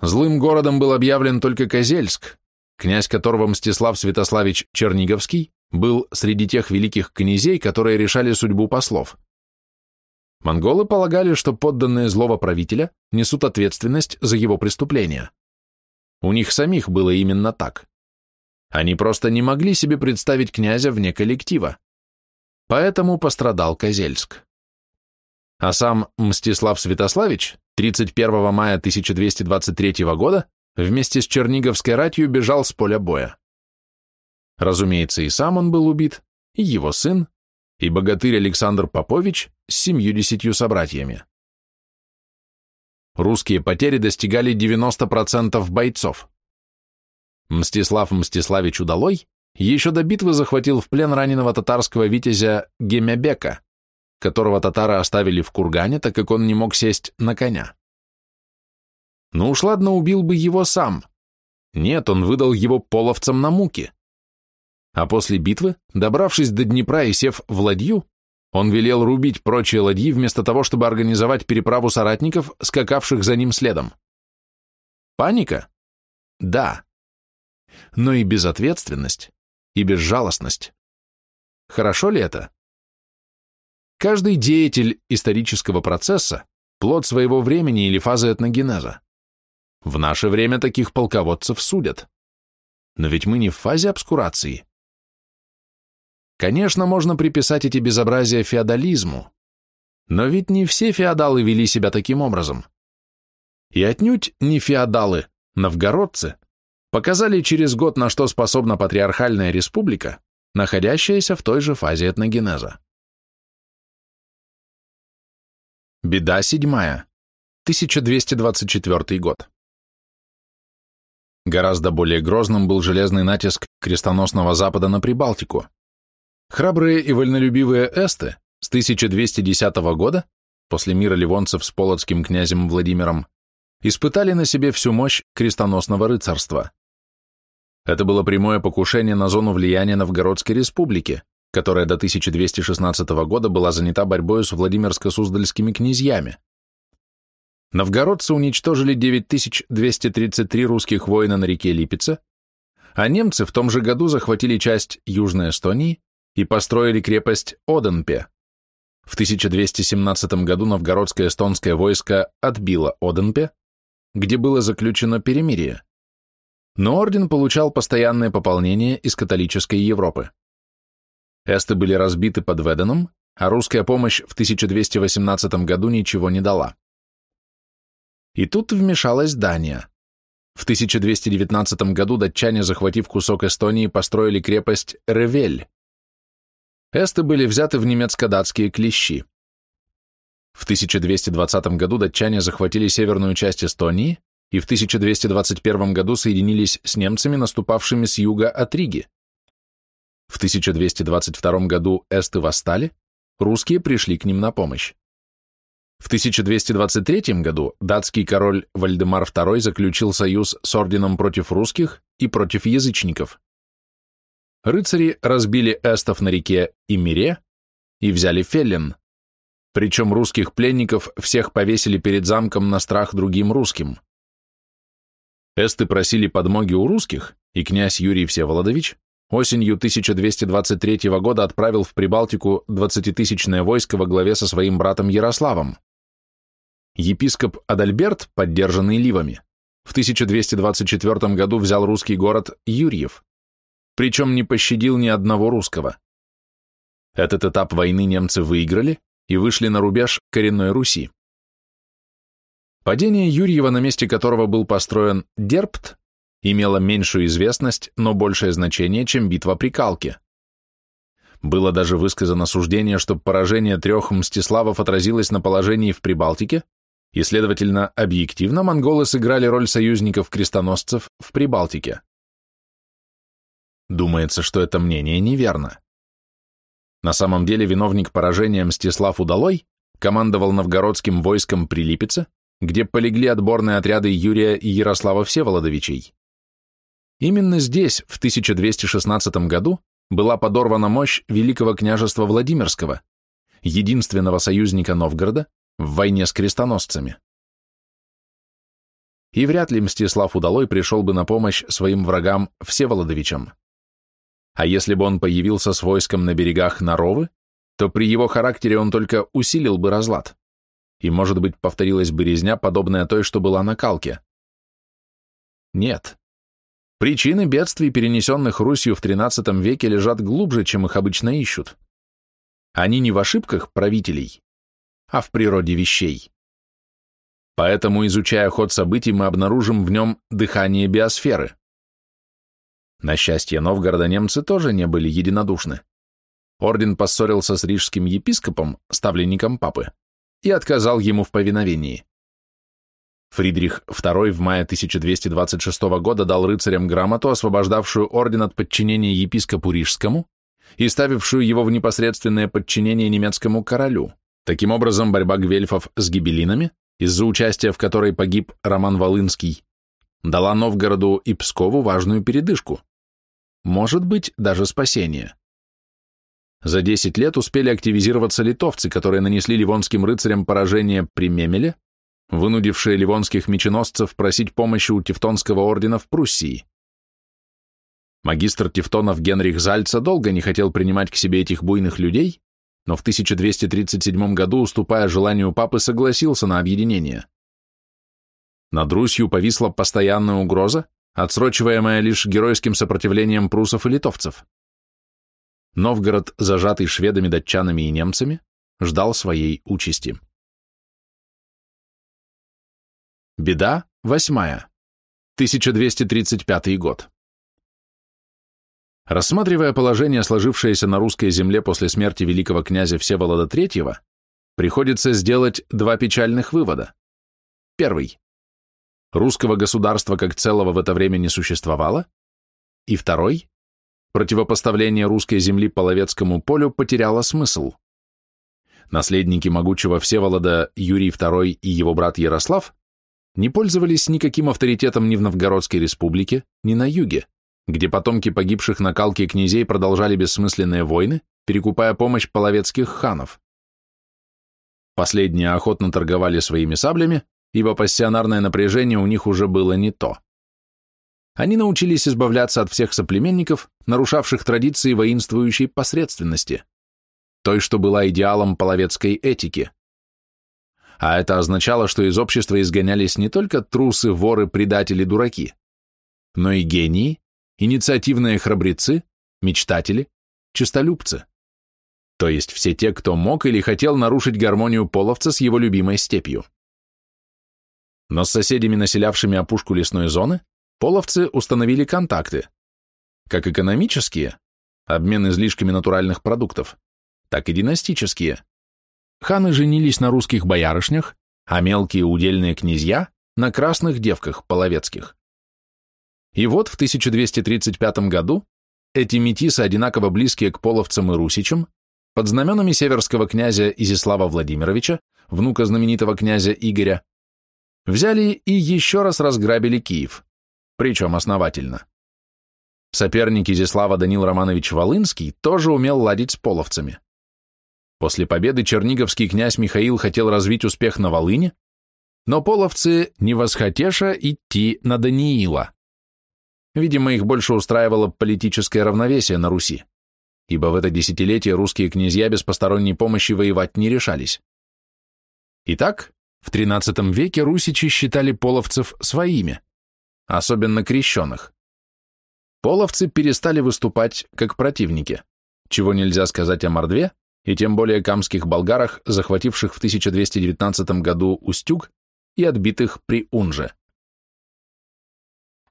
Злым городом был объявлен только Козельск, князь которого Мстислав Святославич Черниговский был среди тех великих князей, которые решали судьбу послов. Монголы полагали, что подданные злого правителя несут ответственность за его преступления. У них самих было именно так. Они просто не могли себе представить князя вне коллектива. Поэтому пострадал Козельск. А сам Мстислав Святославич 31 мая 1223 года вместе с Черниговской ратью бежал с поля боя. Разумеется, и сам он был убит, и его сын, и богатырь Александр Попович с семью-десятью собратьями. Русские потери достигали 90% бойцов. Мстислав Мстиславич Удалой еще до битвы захватил в плен раненого татарского витязя Гемябека, которого татары оставили в кургане, так как он не мог сесть на коня. Ну уж ладно, убил бы его сам. Нет, он выдал его половцам на муки. А после битвы, добравшись до Днепра и сев в ладью, он велел рубить прочие ладьи вместо того, чтобы организовать переправу соратников, скакавших за ним следом. Паника? Да. Но и безответственность, и безжалостность. Хорошо ли это? Каждый деятель исторического процесса – плод своего времени или фазы этногенеза. В наше время таких полководцев судят. Но ведь мы не в фазе обскурации. Конечно, можно приписать эти безобразия феодализму, но ведь не все феодалы вели себя таким образом. И отнюдь не феодалы, новгородцы, показали через год, на что способна патриархальная республика, находящаяся в той же фазе этногенеза. Беда седьмая. 1224 год. Гораздо более грозным был железный натиск крестоносного Запада на Прибалтику. Храбрые и вольнолюбивые эсты с 1210 года, после мира ливонцев с полоцким князем Владимиром, испытали на себе всю мощь крестоносного рыцарства. Это было прямое покушение на зону влияния Новгородской республики, которая до 1216 года была занята борьбой с Владимирско-Суздальскими князьями. Новгородцы уничтожили 9233 русских воина на реке Липеца, а немцы в том же году захватили часть Южной Эстонии и построили крепость Оденпе. В 1217 году новгородское эстонское войско отбило Оденпе, где было заключено перемирие. Но орден получал постоянное пополнение из католической Европы. Эсты были разбиты под Веденом, а русская помощь в 1218 году ничего не дала. И тут вмешалась Дания. В 1219 году датчане, захватив кусок Эстонии, построили крепость Ревель. Эсты были взяты в немецко-датские клещи. В 1220 году датчане захватили северную часть Эстонии и в 1221 году соединились с немцами, наступавшими с юга от Риги. В 1222 году эсты восстали, русские пришли к ним на помощь. В 1223 году датский король Вальдемар II заключил союз с орденом против русских и против язычников. Рыцари разбили эстов на реке Имире и взяли Феллен, причем русских пленников всех повесили перед замком на страх другим русским. Эсты просили подмоги у русских, и князь Юрий Всеволодович осенью 1223 года отправил в Прибалтику 20-тысячное войско во главе со своим братом Ярославом. Епископ Адальберт, поддержанный Ливами, в 1224 году взял русский город Юрьев, причем не пощадил ни одного русского. Этот этап войны немцы выиграли и вышли на рубеж коренной Руси. Падение Юрьева, на месте которого был построен Дерпт, имела меньшую известность, но большее значение, чем битва при Калке. Было даже высказано суждение, что поражение трех Мстиславов отразилось на положении в Прибалтике, и, следовательно, объективно монголы сыграли роль союзников-крестоносцев в Прибалтике. Думается, что это мнение неверно. На самом деле виновник поражения Мстислав Удалой командовал новгородским войском при Липеце, где полегли отборные отряды Юрия и Ярослава Всеволодовичей. Именно здесь, в 1216 году, была подорвана мощь Великого княжества Владимирского, единственного союзника Новгорода в войне с крестоносцами. И вряд ли Мстислав Удалой пришел бы на помощь своим врагам Всеволодовичам. А если бы он появился с войском на берегах Наровы, то при его характере он только усилил бы разлад, и, может быть, повторилась бы резня, подобная той, что была на Калке. Нет, Причины бедствий, перенесенных Русью в XIII веке, лежат глубже, чем их обычно ищут. Они не в ошибках правителей, а в природе вещей. Поэтому, изучая ход событий, мы обнаружим в нем дыхание биосферы. На счастье Новгорода немцы тоже не были единодушны. Орден поссорился с рижским епископом, ставленником папы, и отказал ему в повиновении. Фридрих II в мае 1226 года дал рыцарям грамоту, освобождавшую орден от подчинения епископу Рижскому и ставившую его в непосредственное подчинение немецкому королю. Таким образом, борьба гвельфов с гибелинами, из-за участия в которой погиб Роман Волынский, дала Новгороду и Пскову важную передышку. Может быть, даже спасение. За 10 лет успели активизироваться литовцы, которые нанесли ливонским рыцарям поражение при Мемеле, вынудившие ливонских меченосцев просить помощи у Тевтонского ордена в Пруссии. Магистр Тевтонов Генрих Зальца долго не хотел принимать к себе этих буйных людей, но в 1237 году, уступая желанию папы, согласился на объединение. Над Русью повисла постоянная угроза, отсрочиваемая лишь геройским сопротивлением прусов и литовцев. Новгород, зажатый шведами, датчанами и немцами, ждал своей участи. Беда восьмая. 1235 год. Рассматривая положение, сложившееся на русской земле после смерти великого князя Всеволода III, приходится сделать два печальных вывода. Первый. Русского государства как целого в это время не существовало. И второй противопоставление русской земли Половецкому полю потеряло смысл. Наследники могучего Всеволода Юрий II и его брат Ярослав не пользовались никаким авторитетом ни в Новгородской республике, ни на юге, где потомки погибших на калке князей продолжали бессмысленные войны, перекупая помощь половецких ханов. Последние охотно торговали своими саблями, ибо пассионарное напряжение у них уже было не то. Они научились избавляться от всех соплеменников, нарушавших традиции воинствующей посредственности, той, что была идеалом половецкой этики. А это означало, что из общества изгонялись не только трусы, воры, предатели, дураки, но и гении, инициативные храбрецы, мечтатели, честолюбцы. То есть все те, кто мог или хотел нарушить гармонию половца с его любимой степью. Но с соседями, населявшими опушку лесной зоны, половцы установили контакты, как экономические, обмен излишками натуральных продуктов, так и династические. Ханы женились на русских боярышнях, а мелкие удельные князья – на красных девках половецких. И вот в 1235 году эти метисы, одинаково близкие к половцам и русичам, под знаменами северского князя Изяслава Владимировича, внука знаменитого князя Игоря, взяли и еще раз разграбили Киев причем основательно. Соперник Изяслава Данил Романович Волынский тоже умел ладить с половцами. После победы черниговский князь Михаил хотел развить успех на Волыне, но половцы не восхотеша идти на Даниила. Видимо, их больше устраивало политическое равновесие на Руси, ибо в это десятилетие русские князья без посторонней помощи воевать не решались. Итак, в XIII веке русичи считали половцев своими, особенно крещенных. Половцы перестали выступать как противники, чего нельзя сказать о Мордве и тем более камских болгарах, захвативших в 1219 году Устюг и отбитых при Унже.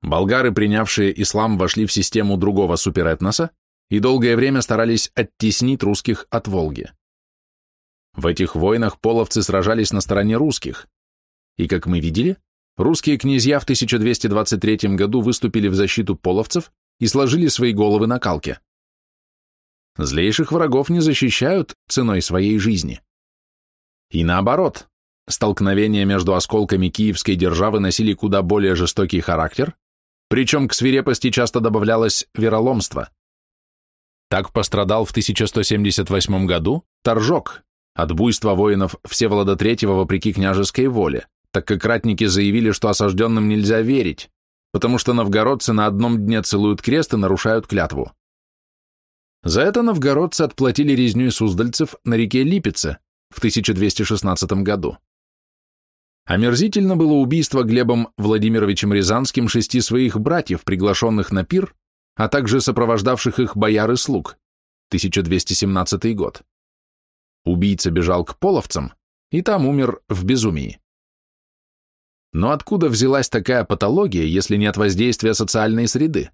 Болгары, принявшие ислам, вошли в систему другого суперэтноса и долгое время старались оттеснить русских от Волги. В этих войнах половцы сражались на стороне русских, и, как мы видели, русские князья в 1223 году выступили в защиту половцев и сложили свои головы на калке. Злейших врагов не защищают ценой своей жизни. И наоборот, столкновения между осколками киевской державы носили куда более жестокий характер, причем к свирепости часто добавлялось вероломство. Так пострадал в 1178 году Торжок от буйства воинов Всеволода III вопреки княжеской воле так как ратники заявили, что осажденным нельзя верить, потому что новгородцы на одном дне целуют крест и нарушают клятву. За это новгородцы отплатили резню суздальцев на реке Липице в 1216 году. Омерзительно было убийство Глебом Владимировичем Рязанским шести своих братьев, приглашенных на пир, а также сопровождавших их бояр и слуг, 1217 год. Убийца бежал к половцам и там умер в безумии. Но откуда взялась такая патология, если не от воздействия социальной среды?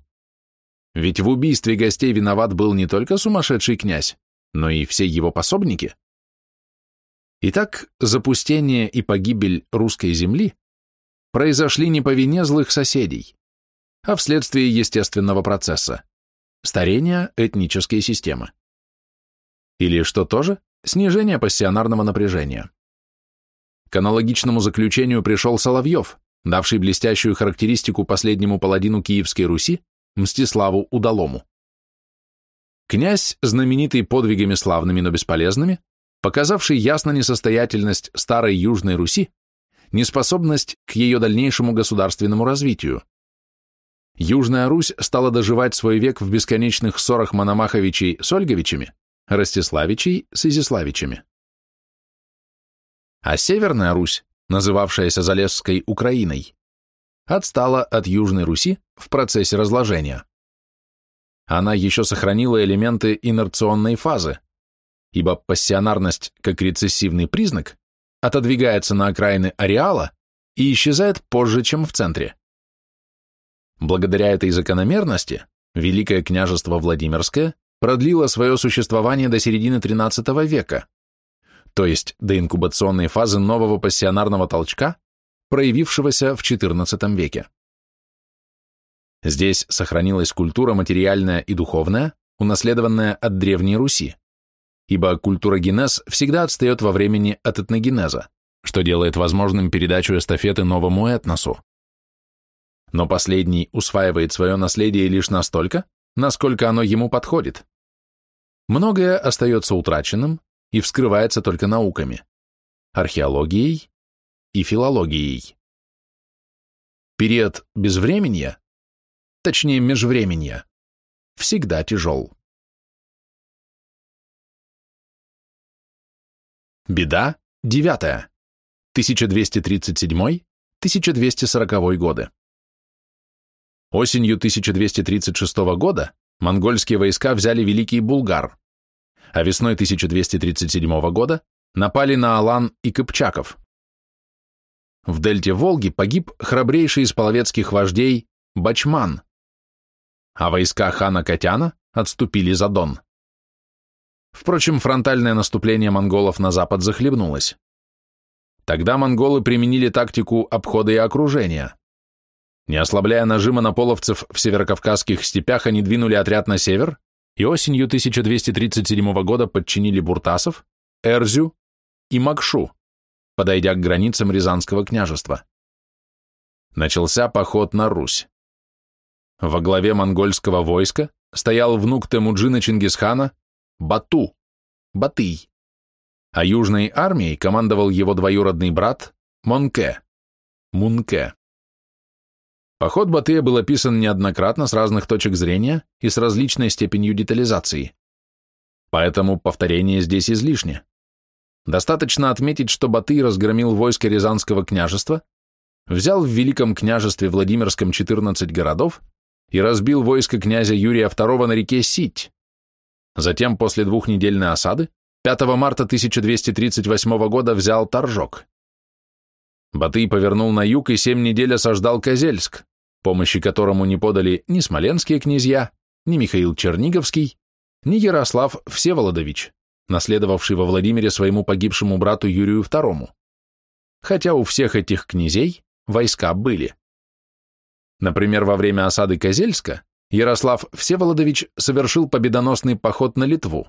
Ведь в убийстве гостей виноват был не только сумасшедший князь, но и все его пособники. Итак, запустение и погибель русской земли произошли не по вине злых соседей, а вследствие естественного процесса – старения этнической системы. Или, что тоже, снижение пассионарного напряжения. К аналогичному заключению пришел Соловьев, давший блестящую характеристику последнему паладину Киевской Руси, Мстиславу Удалому. Князь, знаменитый подвигами славными, но бесполезными, показавший ясно несостоятельность старой Южной Руси, неспособность к ее дальнейшему государственному развитию. Южная Русь стала доживать свой век в бесконечных ссорах Мономаховичей с Ольговичами, Ростиславичей с Изяславичами. А Северная Русь, называвшаяся Залесской Украиной, отстала от Южной Руси в процессе разложения. Она еще сохранила элементы инерционной фазы, ибо пассионарность как рецессивный признак отодвигается на окраины ареала и исчезает позже, чем в центре. Благодаря этой закономерности Великое княжество Владимирское продлило свое существование до середины XIII века, то есть до инкубационной фазы нового пассионарного толчка, проявившегося в XIV веке. Здесь сохранилась культура материальная и духовная, унаследованная от Древней Руси, ибо культурогенез всегда отстает во времени от этногенеза, что делает возможным передачу эстафеты новому этносу. Но последний усваивает свое наследие лишь настолько, насколько оно ему подходит. Многое остается утраченным и вскрывается только науками, археологией и филологией. Период безвременья, точнее межвременья, всегда тяжел. Беда девятая. 1237-1240 годы. Осенью 1236 года монгольские войска взяли Великий Булгар, а весной 1237 года напали на Алан и Кыпчаков. В дельте Волги погиб храбрейший из половецких вождей Бачман, а войска хана Катяна отступили за Дон. Впрочем, фронтальное наступление монголов на запад захлебнулось. Тогда монголы применили тактику обхода и окружения. Не ослабляя нажима на половцев в северокавказских степях, они двинули отряд на север и осенью 1237 года подчинили Буртасов, Эрзю и Макшу, подойдя к границам Рязанского княжества. Начался поход на Русь. Во главе монгольского войска стоял внук Темуджина Чингисхана Бату, Батый, а южной армией командовал его двоюродный брат Монке, Мунке. Поход Батыя был описан неоднократно с разных точек зрения и с различной степенью детализации. Поэтому повторение здесь излишне. Достаточно отметить, что Батый разгромил войско Рязанского княжества, взял в Великом княжестве Владимирском 14 городов и разбил войско князя Юрия II на реке Сить, Затем, после двухнедельной осады, 5 марта 1238 года взял Торжок. Батый повернул на юг и семь недель осаждал Козельск, помощи которому не подали ни смоленские князья, ни Михаил Черниговский, ни Ярослав Всеволодович, наследовавший во Владимире своему погибшему брату Юрию II. Хотя у всех этих князей войска были. Например, во время осады Козельска Ярослав Всеволодович совершил победоносный поход на Литву.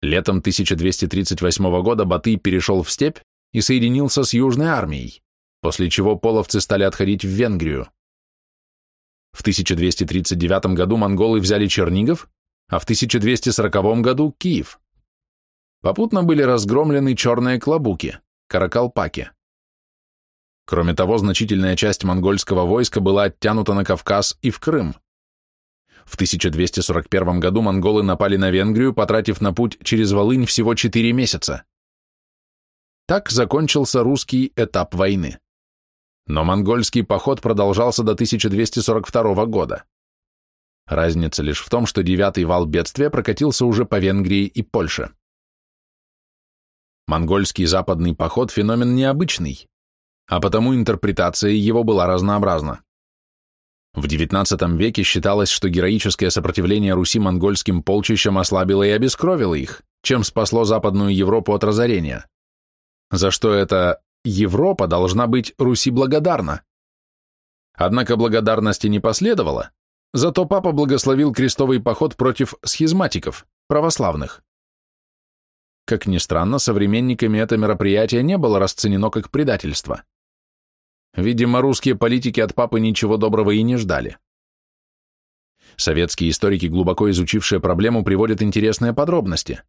Летом 1238 года Батый перешел в степь и соединился с Южной армией, после чего половцы стали отходить в Венгрию. В 1239 году монголы взяли Чернигов, а в 1240 году Киев. Попутно были разгромлены черные клобуки, каракалпаки. Кроме того, значительная часть монгольского войска была оттянута на Кавказ и в Крым. В 1241 году монголы напали на Венгрию, потратив на путь через Волынь всего 4 месяца. Так закончился русский этап войны. Но монгольский поход продолжался до 1242 года. Разница лишь в том, что девятый вал бедствия прокатился уже по Венгрии и Польше. Монгольский западный поход – феномен необычный, а потому интерпретация его была разнообразна. В XIX веке считалось, что героическое сопротивление Руси монгольским полчищам ослабило и обескровило их, чем спасло Западную Европу от разорения. За что эта Европа должна быть Руси благодарна. Однако благодарности не последовало, зато папа благословил крестовый поход против схизматиков, православных. Как ни странно, современниками это мероприятие не было расценено как предательство. Видимо, русские политики от папы ничего доброго и не ждали. Советские историки, глубоко изучившие проблему, приводят интересные подробности.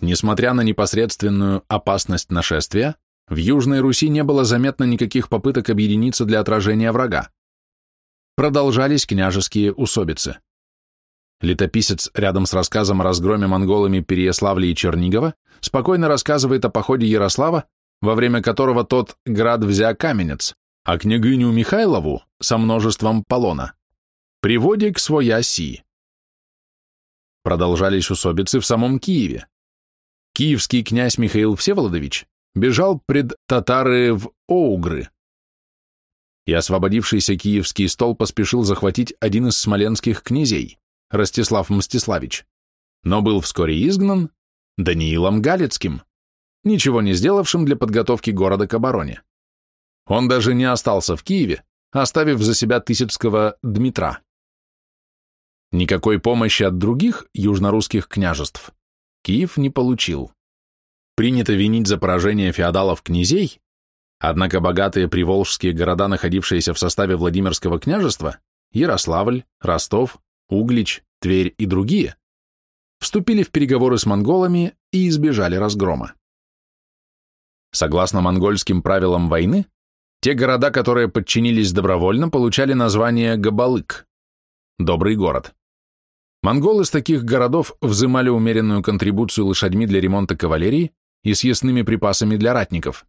Несмотря на непосредственную опасность нашествия, в Южной Руси не было заметно никаких попыток объединиться для отражения врага. Продолжались княжеские усобицы. Летописец рядом с рассказом о разгроме монголами Переяславля и Чернигова спокойно рассказывает о походе Ярослава во время которого тот град взя каменец, а княгиню Михайлову со множеством полона. Приводи к своя си. Продолжались усобицы в самом Киеве. Киевский князь Михаил Всеволодович бежал пред татары в Оугры, и освободившийся киевский стол поспешил захватить один из смоленских князей, Ростислав Мстиславич, но был вскоре изгнан Даниилом Галицким ничего не сделавшим для подготовки города к обороне. Он даже не остался в Киеве, оставив за себя Тысяцкого Дмитра. Никакой помощи от других южнорусских княжеств Киев не получил. Принято винить за поражение феодалов князей, однако богатые приволжские города, находившиеся в составе Владимирского княжества, Ярославль, Ростов, Углич, Тверь и другие, вступили в переговоры с монголами и избежали разгрома. Согласно монгольским правилам войны, те города, которые подчинились добровольно, получали название Габалык – добрый город. Монголы с таких городов взимали умеренную контрибуцию лошадьми для ремонта кавалерии и съестными припасами для ратников.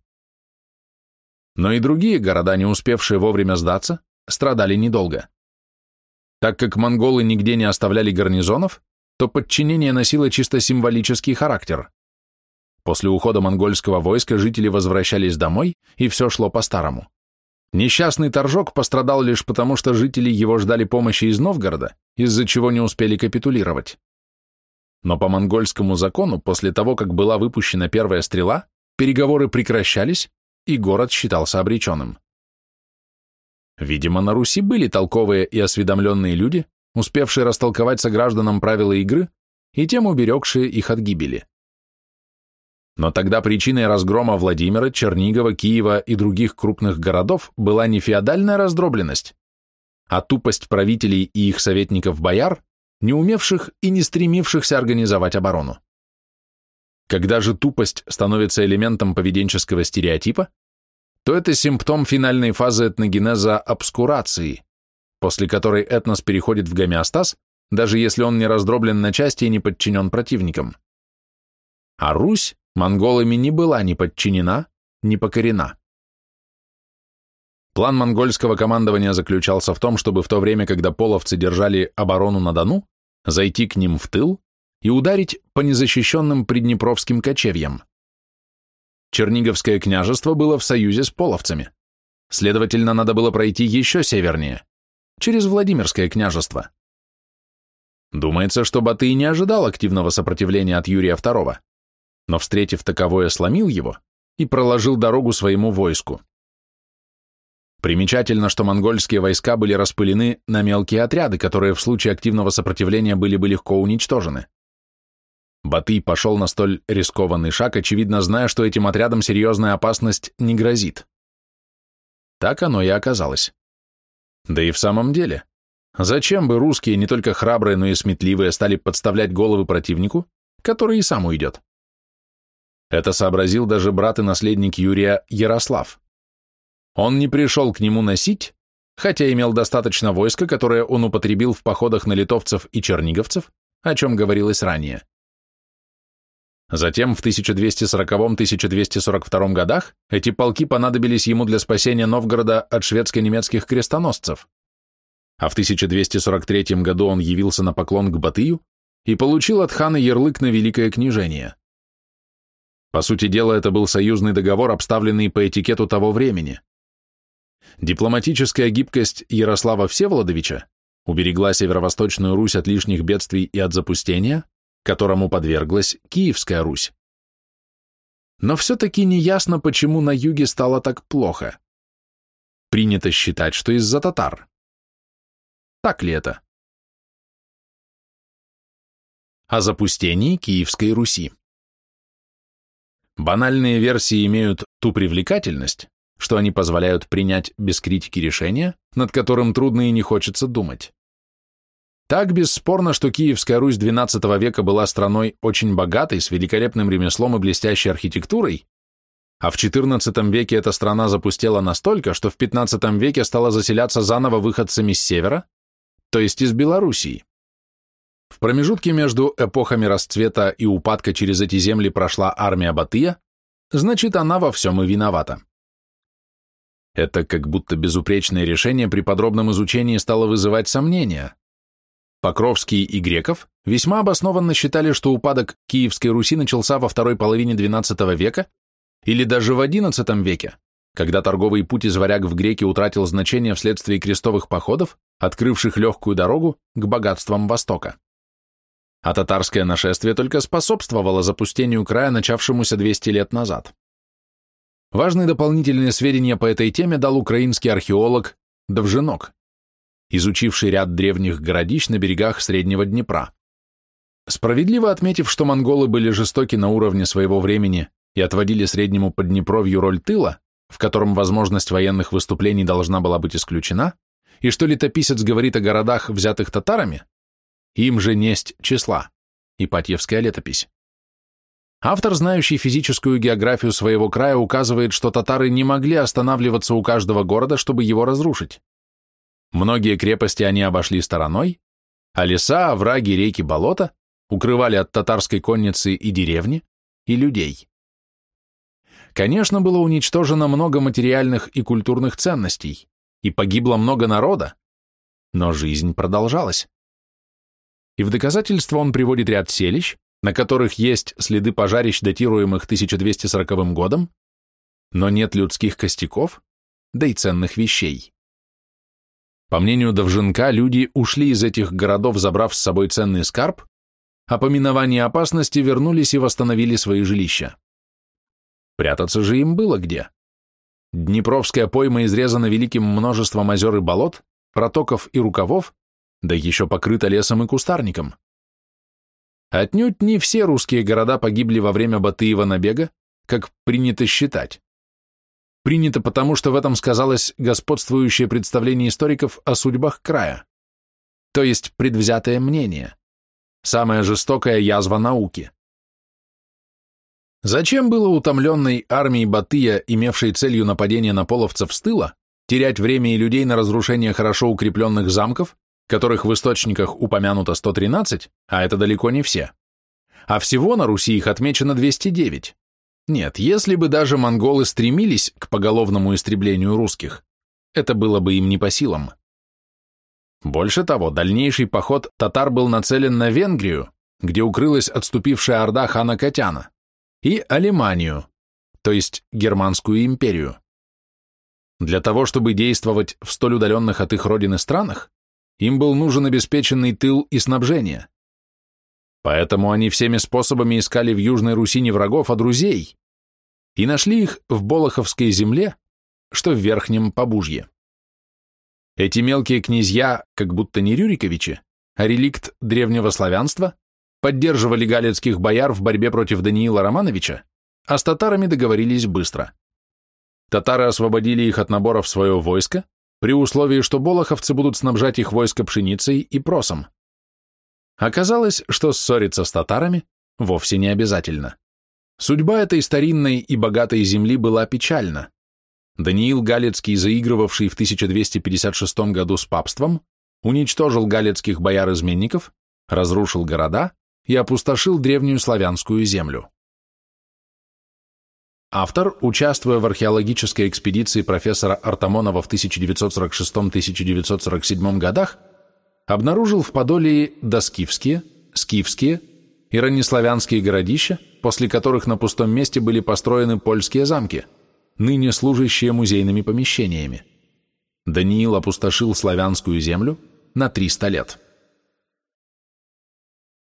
Но и другие города, не успевшие вовремя сдаться, страдали недолго. Так как монголы нигде не оставляли гарнизонов, то подчинение носило чисто символический характер. После ухода монгольского войска жители возвращались домой, и все шло по-старому. Несчастный Торжок пострадал лишь потому, что жители его ждали помощи из Новгорода, из-за чего не успели капитулировать. Но по монгольскому закону, после того, как была выпущена первая стрела, переговоры прекращались, и город считался обреченным. Видимо, на Руси были толковые и осведомленные люди, успевшие растолковать согражданам правила игры и тем уберегшие их от гибели. Но тогда причиной разгрома Владимира, Чернигова, Киева и других крупных городов была не феодальная раздробленность, а тупость правителей и их советников-бояр, не умевших и не стремившихся организовать оборону. Когда же тупость становится элементом поведенческого стереотипа, то это симптом финальной фазы этногенеза обскурации, после которой этнос переходит в гомеостаз, даже если он не раздроблен на части и не подчинен противникам. А Русь монголами не была ни подчинена, ни покорена. План монгольского командования заключался в том, чтобы в то время, когда половцы держали оборону на Дону, зайти к ним в тыл и ударить по незащищенным приднепровским кочевьям. Черниговское княжество было в союзе с половцами. Следовательно, надо было пройти еще севернее, через Владимирское княжество. Думается, что Батый не ожидал активного сопротивления от Юрия II но, встретив таковое, сломил его и проложил дорогу своему войску. Примечательно, что монгольские войска были распылены на мелкие отряды, которые в случае активного сопротивления были бы легко уничтожены. Батый пошел на столь рискованный шаг, очевидно зная, что этим отрядам серьезная опасность не грозит. Так оно и оказалось. Да и в самом деле, зачем бы русские, не только храбрые, но и сметливые, стали подставлять головы противнику, который и сам уйдет? Это сообразил даже брат и наследник Юрия Ярослав. Он не пришел к нему носить, хотя имел достаточно войска, которое он употребил в походах на литовцев и черниговцев, о чем говорилось ранее. Затем в 1240-1242 годах эти полки понадобились ему для спасения Новгорода от шведско-немецких крестоносцев, а в 1243 году он явился на поклон к Батыю и получил от хана ярлык на Великое княжение. По сути дела, это был союзный договор, обставленный по этикету того времени. Дипломатическая гибкость Ярослава Всеволодовича уберегла Северо-Восточную Русь от лишних бедствий и от запустения, которому подверглась Киевская Русь. Но все-таки неясно, почему на юге стало так плохо. Принято считать, что из-за татар. Так ли это? О запустении Киевской Руси. Банальные версии имеют ту привлекательность, что они позволяют принять без критики решение, над которым трудно и не хочется думать. Так бесспорно, что Киевская Русь XII века была страной очень богатой, с великолепным ремеслом и блестящей архитектурой, а в XIV веке эта страна запустела настолько, что в XV веке стала заселяться заново выходцами с севера, то есть из Белоруссии. В промежутке между эпохами расцвета и упадка через эти земли прошла армия Батыя, значит, она во всем и виновата. Это как будто безупречное решение при подробном изучении стало вызывать сомнения. Покровский и Греков весьма обоснованно считали, что упадок Киевской Руси начался во второй половине XII века или даже в XI веке, когда торговый путь из варяг в греки утратил значение вследствие крестовых походов, открывших легкую дорогу к богатствам Востока. А татарское нашествие только способствовало запустению края, начавшемуся 200 лет назад. Важные дополнительные сведения по этой теме дал украинский археолог Довженок, изучивший ряд древних городищ на берегах Среднего Днепра. Справедливо отметив, что монголы были жестоки на уровне своего времени и отводили Среднему Поднепровью роль тыла, в котором возможность военных выступлений должна была быть исключена, и что летописец говорит о городах, взятых татарами, им же несть числа. Ипатьевская летопись. Автор, знающий физическую географию своего края, указывает, что татары не могли останавливаться у каждого города, чтобы его разрушить. Многие крепости они обошли стороной, а леса, овраги, реки, болота укрывали от татарской конницы и деревни, и людей. Конечно, было уничтожено много материальных и культурных ценностей, и погибло много народа, но жизнь продолжалась. И в доказательство он приводит ряд селищ, на которых есть следы пожарищ, датируемых 1240 годом, но нет людских костяков, да и ценных вещей. По мнению Довженка, люди ушли из этих городов, забрав с собой ценный скарб, а по опасности вернулись и восстановили свои жилища. Прятаться же им было где. Днепровская пойма изрезана великим множеством озер и болот, протоков и рукавов, да еще покрыта лесом и кустарником. Отнюдь не все русские города погибли во время Батыева набега, как принято считать. Принято потому, что в этом сказалось господствующее представление историков о судьбах края, то есть предвзятое мнение, самая жестокая язва науки. Зачем было утомленной армии Батыя, имевшей целью нападения на половцев с тыла, терять время и людей на разрушение хорошо укрепленных замков, которых в источниках упомянуто 113, а это далеко не все, а всего на Руси их отмечено 209. Нет, если бы даже монголы стремились к поголовному истреблению русских, это было бы им не по силам. Больше того, дальнейший поход татар был нацелен на Венгрию, где укрылась отступившая орда хана Катяна, и Алиманию, то есть Германскую империю. Для того, чтобы действовать в столь удаленных от их родины странах, им был нужен обеспеченный тыл и снабжение. Поэтому они всеми способами искали в Южной Руси не врагов, а друзей, и нашли их в Болоховской земле, что в Верхнем Побужье. Эти мелкие князья, как будто не Рюриковичи, а реликт древнего славянства, поддерживали галецких бояр в борьбе против Даниила Романовича, а с татарами договорились быстро. Татары освободили их от набора в свое войско, при условии, что болоховцы будут снабжать их войско пшеницей и просом. Оказалось, что ссориться с татарами вовсе не обязательно. Судьба этой старинной и богатой земли была печальна. Даниил Галецкий, заигрывавший в 1256 году с папством, уничтожил галецких бояр-изменников, разрушил города и опустошил древнюю славянскую землю. Автор, участвуя в археологической экспедиции профессора Артамонова в 1946-1947 годах, обнаружил в Подолии доскифские, скифские, и раннеславянские городища, после которых на пустом месте были построены польские замки, ныне служащие музейными помещениями. Даниил опустошил славянскую землю на 300 лет.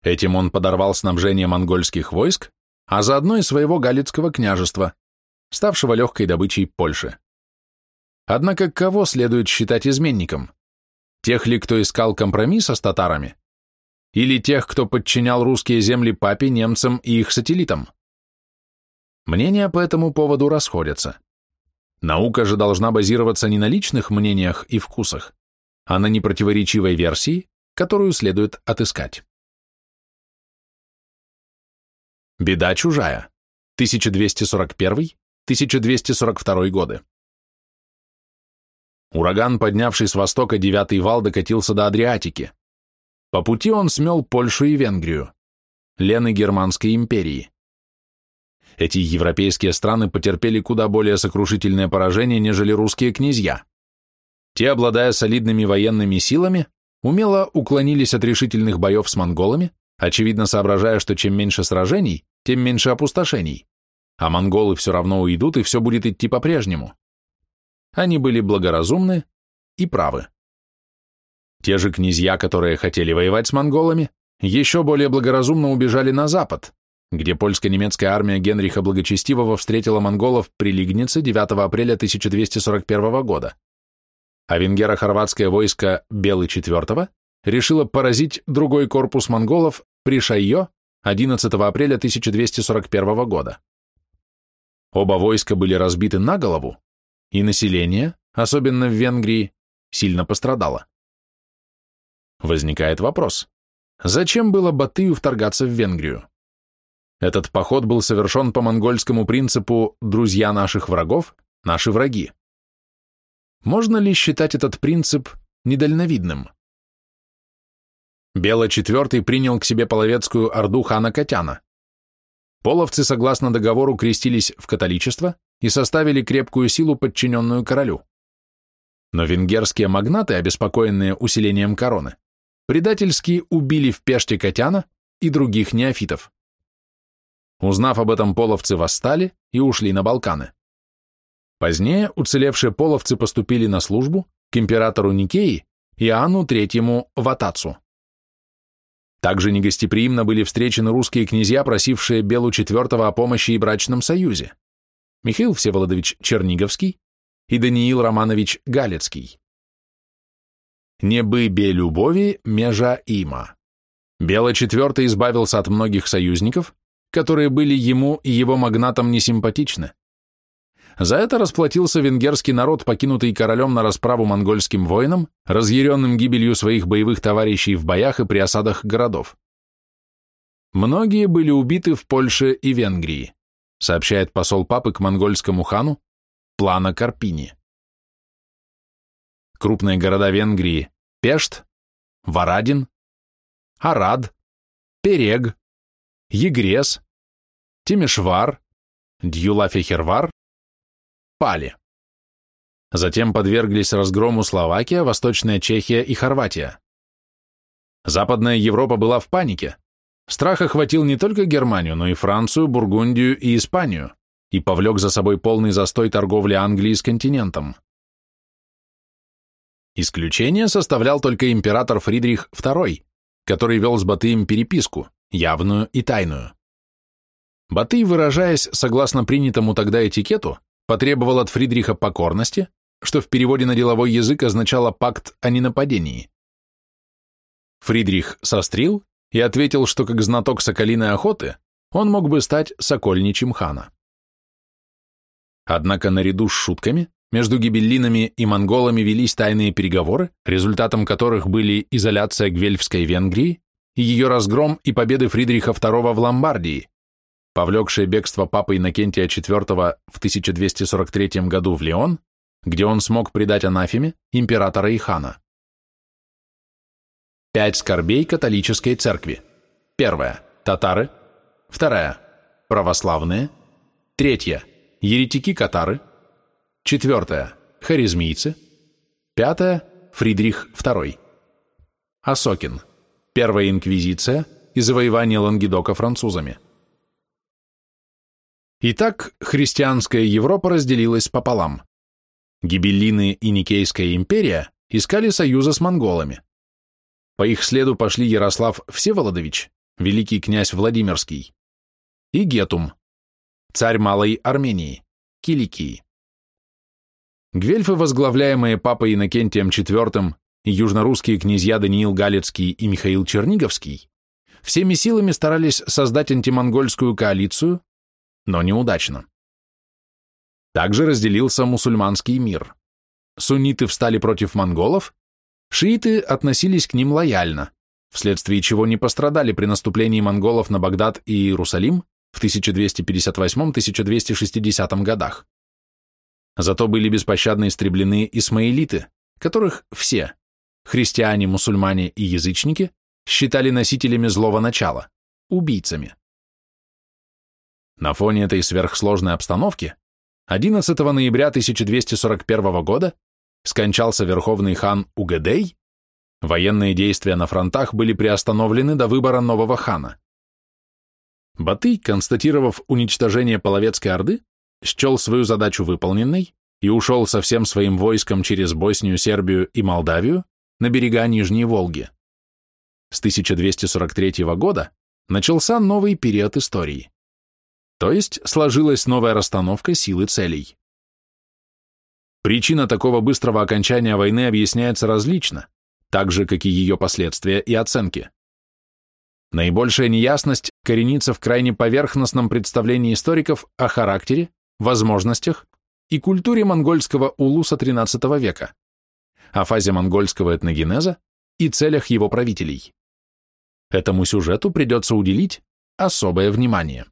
Этим он подорвал снабжение монгольских войск, а заодно и своего Галицкого княжества, ставшего легкой добычей Польши. Однако кого следует считать изменником? Тех ли, кто искал компромисса с татарами? Или тех, кто подчинял русские земли папе, немцам и их сателлитам? Мнения по этому поводу расходятся. Наука же должна базироваться не на личных мнениях и вкусах, а на непротиворечивой версии, которую следует отыскать. Беда чужая. 1241-1242 годы. Ураган, поднявший с востока девятый вал, докатился до Адриатики. По пути он смел Польшу и Венгрию, лены Германской империи. Эти европейские страны потерпели куда более сокрушительное поражение, нежели русские князья. Те, обладая солидными военными силами, умело уклонились от решительных боев с монголами, очевидно соображая, что чем меньше сражений, тем меньше опустошений, а монголы все равно уйдут, и все будет идти по-прежнему. Они были благоразумны и правы. Те же князья, которые хотели воевать с монголами, еще более благоразумно убежали на запад, где польско-немецкая армия Генриха Благочестивого встретила монголов при Лигнице 9 апреля 1241 года, а венгеро-хорватское войско Белый IV решило поразить другой корпус монголов при Шайо 11 апреля 1241 года. Оба войска были разбиты на голову, и население, особенно в Венгрии, сильно пострадало. Возникает вопрос, зачем было Батыю вторгаться в Венгрию? Этот поход был совершен по монгольскому принципу «друзья наших врагов, наши враги». Можно ли считать этот принцип недальновидным? Бело IV принял к себе половецкую орду хана Катяна. Половцы, согласно договору, крестились в католичество и составили крепкую силу, подчиненную королю. Но венгерские магнаты, обеспокоенные усилением короны, предательски убили в Пеште Катяна и других неофитов. Узнав об этом, половцы восстали и ушли на Балканы. Позднее уцелевшие половцы поступили на службу к императору Никеи Иоанну III Ватацу. Также негостеприимно были встречены русские князья, просившие Белу IV о помощи и брачном союзе. Михаил Всеволодович Черниговский и Даниил Романович Галецкий. «Не бы бе любови межа има». Бело IV избавился от многих союзников, которые были ему и его магнатам несимпатичны. За это расплатился венгерский народ, покинутый королем на расправу монгольским воинам, разъяренным гибелью своих боевых товарищей в боях и при осадах городов. Многие были убиты в Польше и Венгрии, сообщает посол папы к монгольскому хану Плана Карпини. Крупные города Венгрии – Пешт, Варадин, Арад, Перег, Егрес, Тимишвар, Дьюлафехервар, пали. Затем подверглись разгрому Словакия, Восточная Чехия и Хорватия. Западная Европа была в панике. Страх охватил не только Германию, но и Францию, Бургундию и Испанию и повлек за собой полный застой торговли Англии с континентом. Исключение составлял только император Фридрих II, который вел с Батыем переписку, явную и тайную. Батый, выражаясь согласно принятому тогда этикету, потребовал от Фридриха покорности, что в переводе на деловой язык означало пакт о ненападении. Фридрих сострил и ответил, что как знаток соколиной охоты он мог бы стать сокольничем хана. Однако наряду с шутками между гибеллинами и монголами велись тайные переговоры, результатом которых были изоляция Гвельфской Венгрии ее разгром и победы Фридриха II в Ломбардии, повлекшее бегство папы Иннокентия IV в 1243 году в Леон, где он смог предать анафеме императора и хана. Пять скорбей католической церкви. Первая – татары. Вторая – православные. Третья – еретики-катары. Четвертая – харизмийцы. Пятая – Фридрих II. Осокин. Первая инквизиция. и завоевание Лангедока французами. Итак, христианская Европа разделилась пополам. Гибеллины и Никейская империя искали союза с монголами. По их следу пошли Ярослав Всеволодович, великий князь Владимирский, и Гетум, царь Малой Армении, Киликии. Гвельфы, возглавляемые папой Иннокентием IV и южнорусские князья Даниил Галицкий и Михаил Черниговский, всеми силами старались создать антимонгольскую коалицию, но неудачно. Также разделился мусульманский мир. Сунниты встали против монголов, шииты относились к ним лояльно, вследствие чего не пострадали при наступлении монголов на Багдад и Иерусалим в 1258-1260 годах. Зато были беспощадно истреблены исмаилиты, которых все, христиане, мусульмане и язычники, считали носителями злого начала, убийцами. На фоне этой сверхсложной обстановки 11 ноября 1241 года скончался верховный хан Угадей, военные действия на фронтах были приостановлены до выбора нового хана. Батый, констатировав уничтожение Половецкой Орды, счел свою задачу выполненной и ушел со всем своим войском через Боснию, Сербию и Молдавию на берега Нижней Волги. С 1243 года начался новый период истории. То есть сложилась новая расстановка сил и целей. Причина такого быстрого окончания войны объясняется различно, так же, как и ее последствия и оценки. Наибольшая неясность коренится в крайне поверхностном представлении историков о характере, возможностях и культуре монгольского улуса XIII века, о фазе монгольского этногенеза и целях его правителей. Этому сюжету придется уделить особое внимание.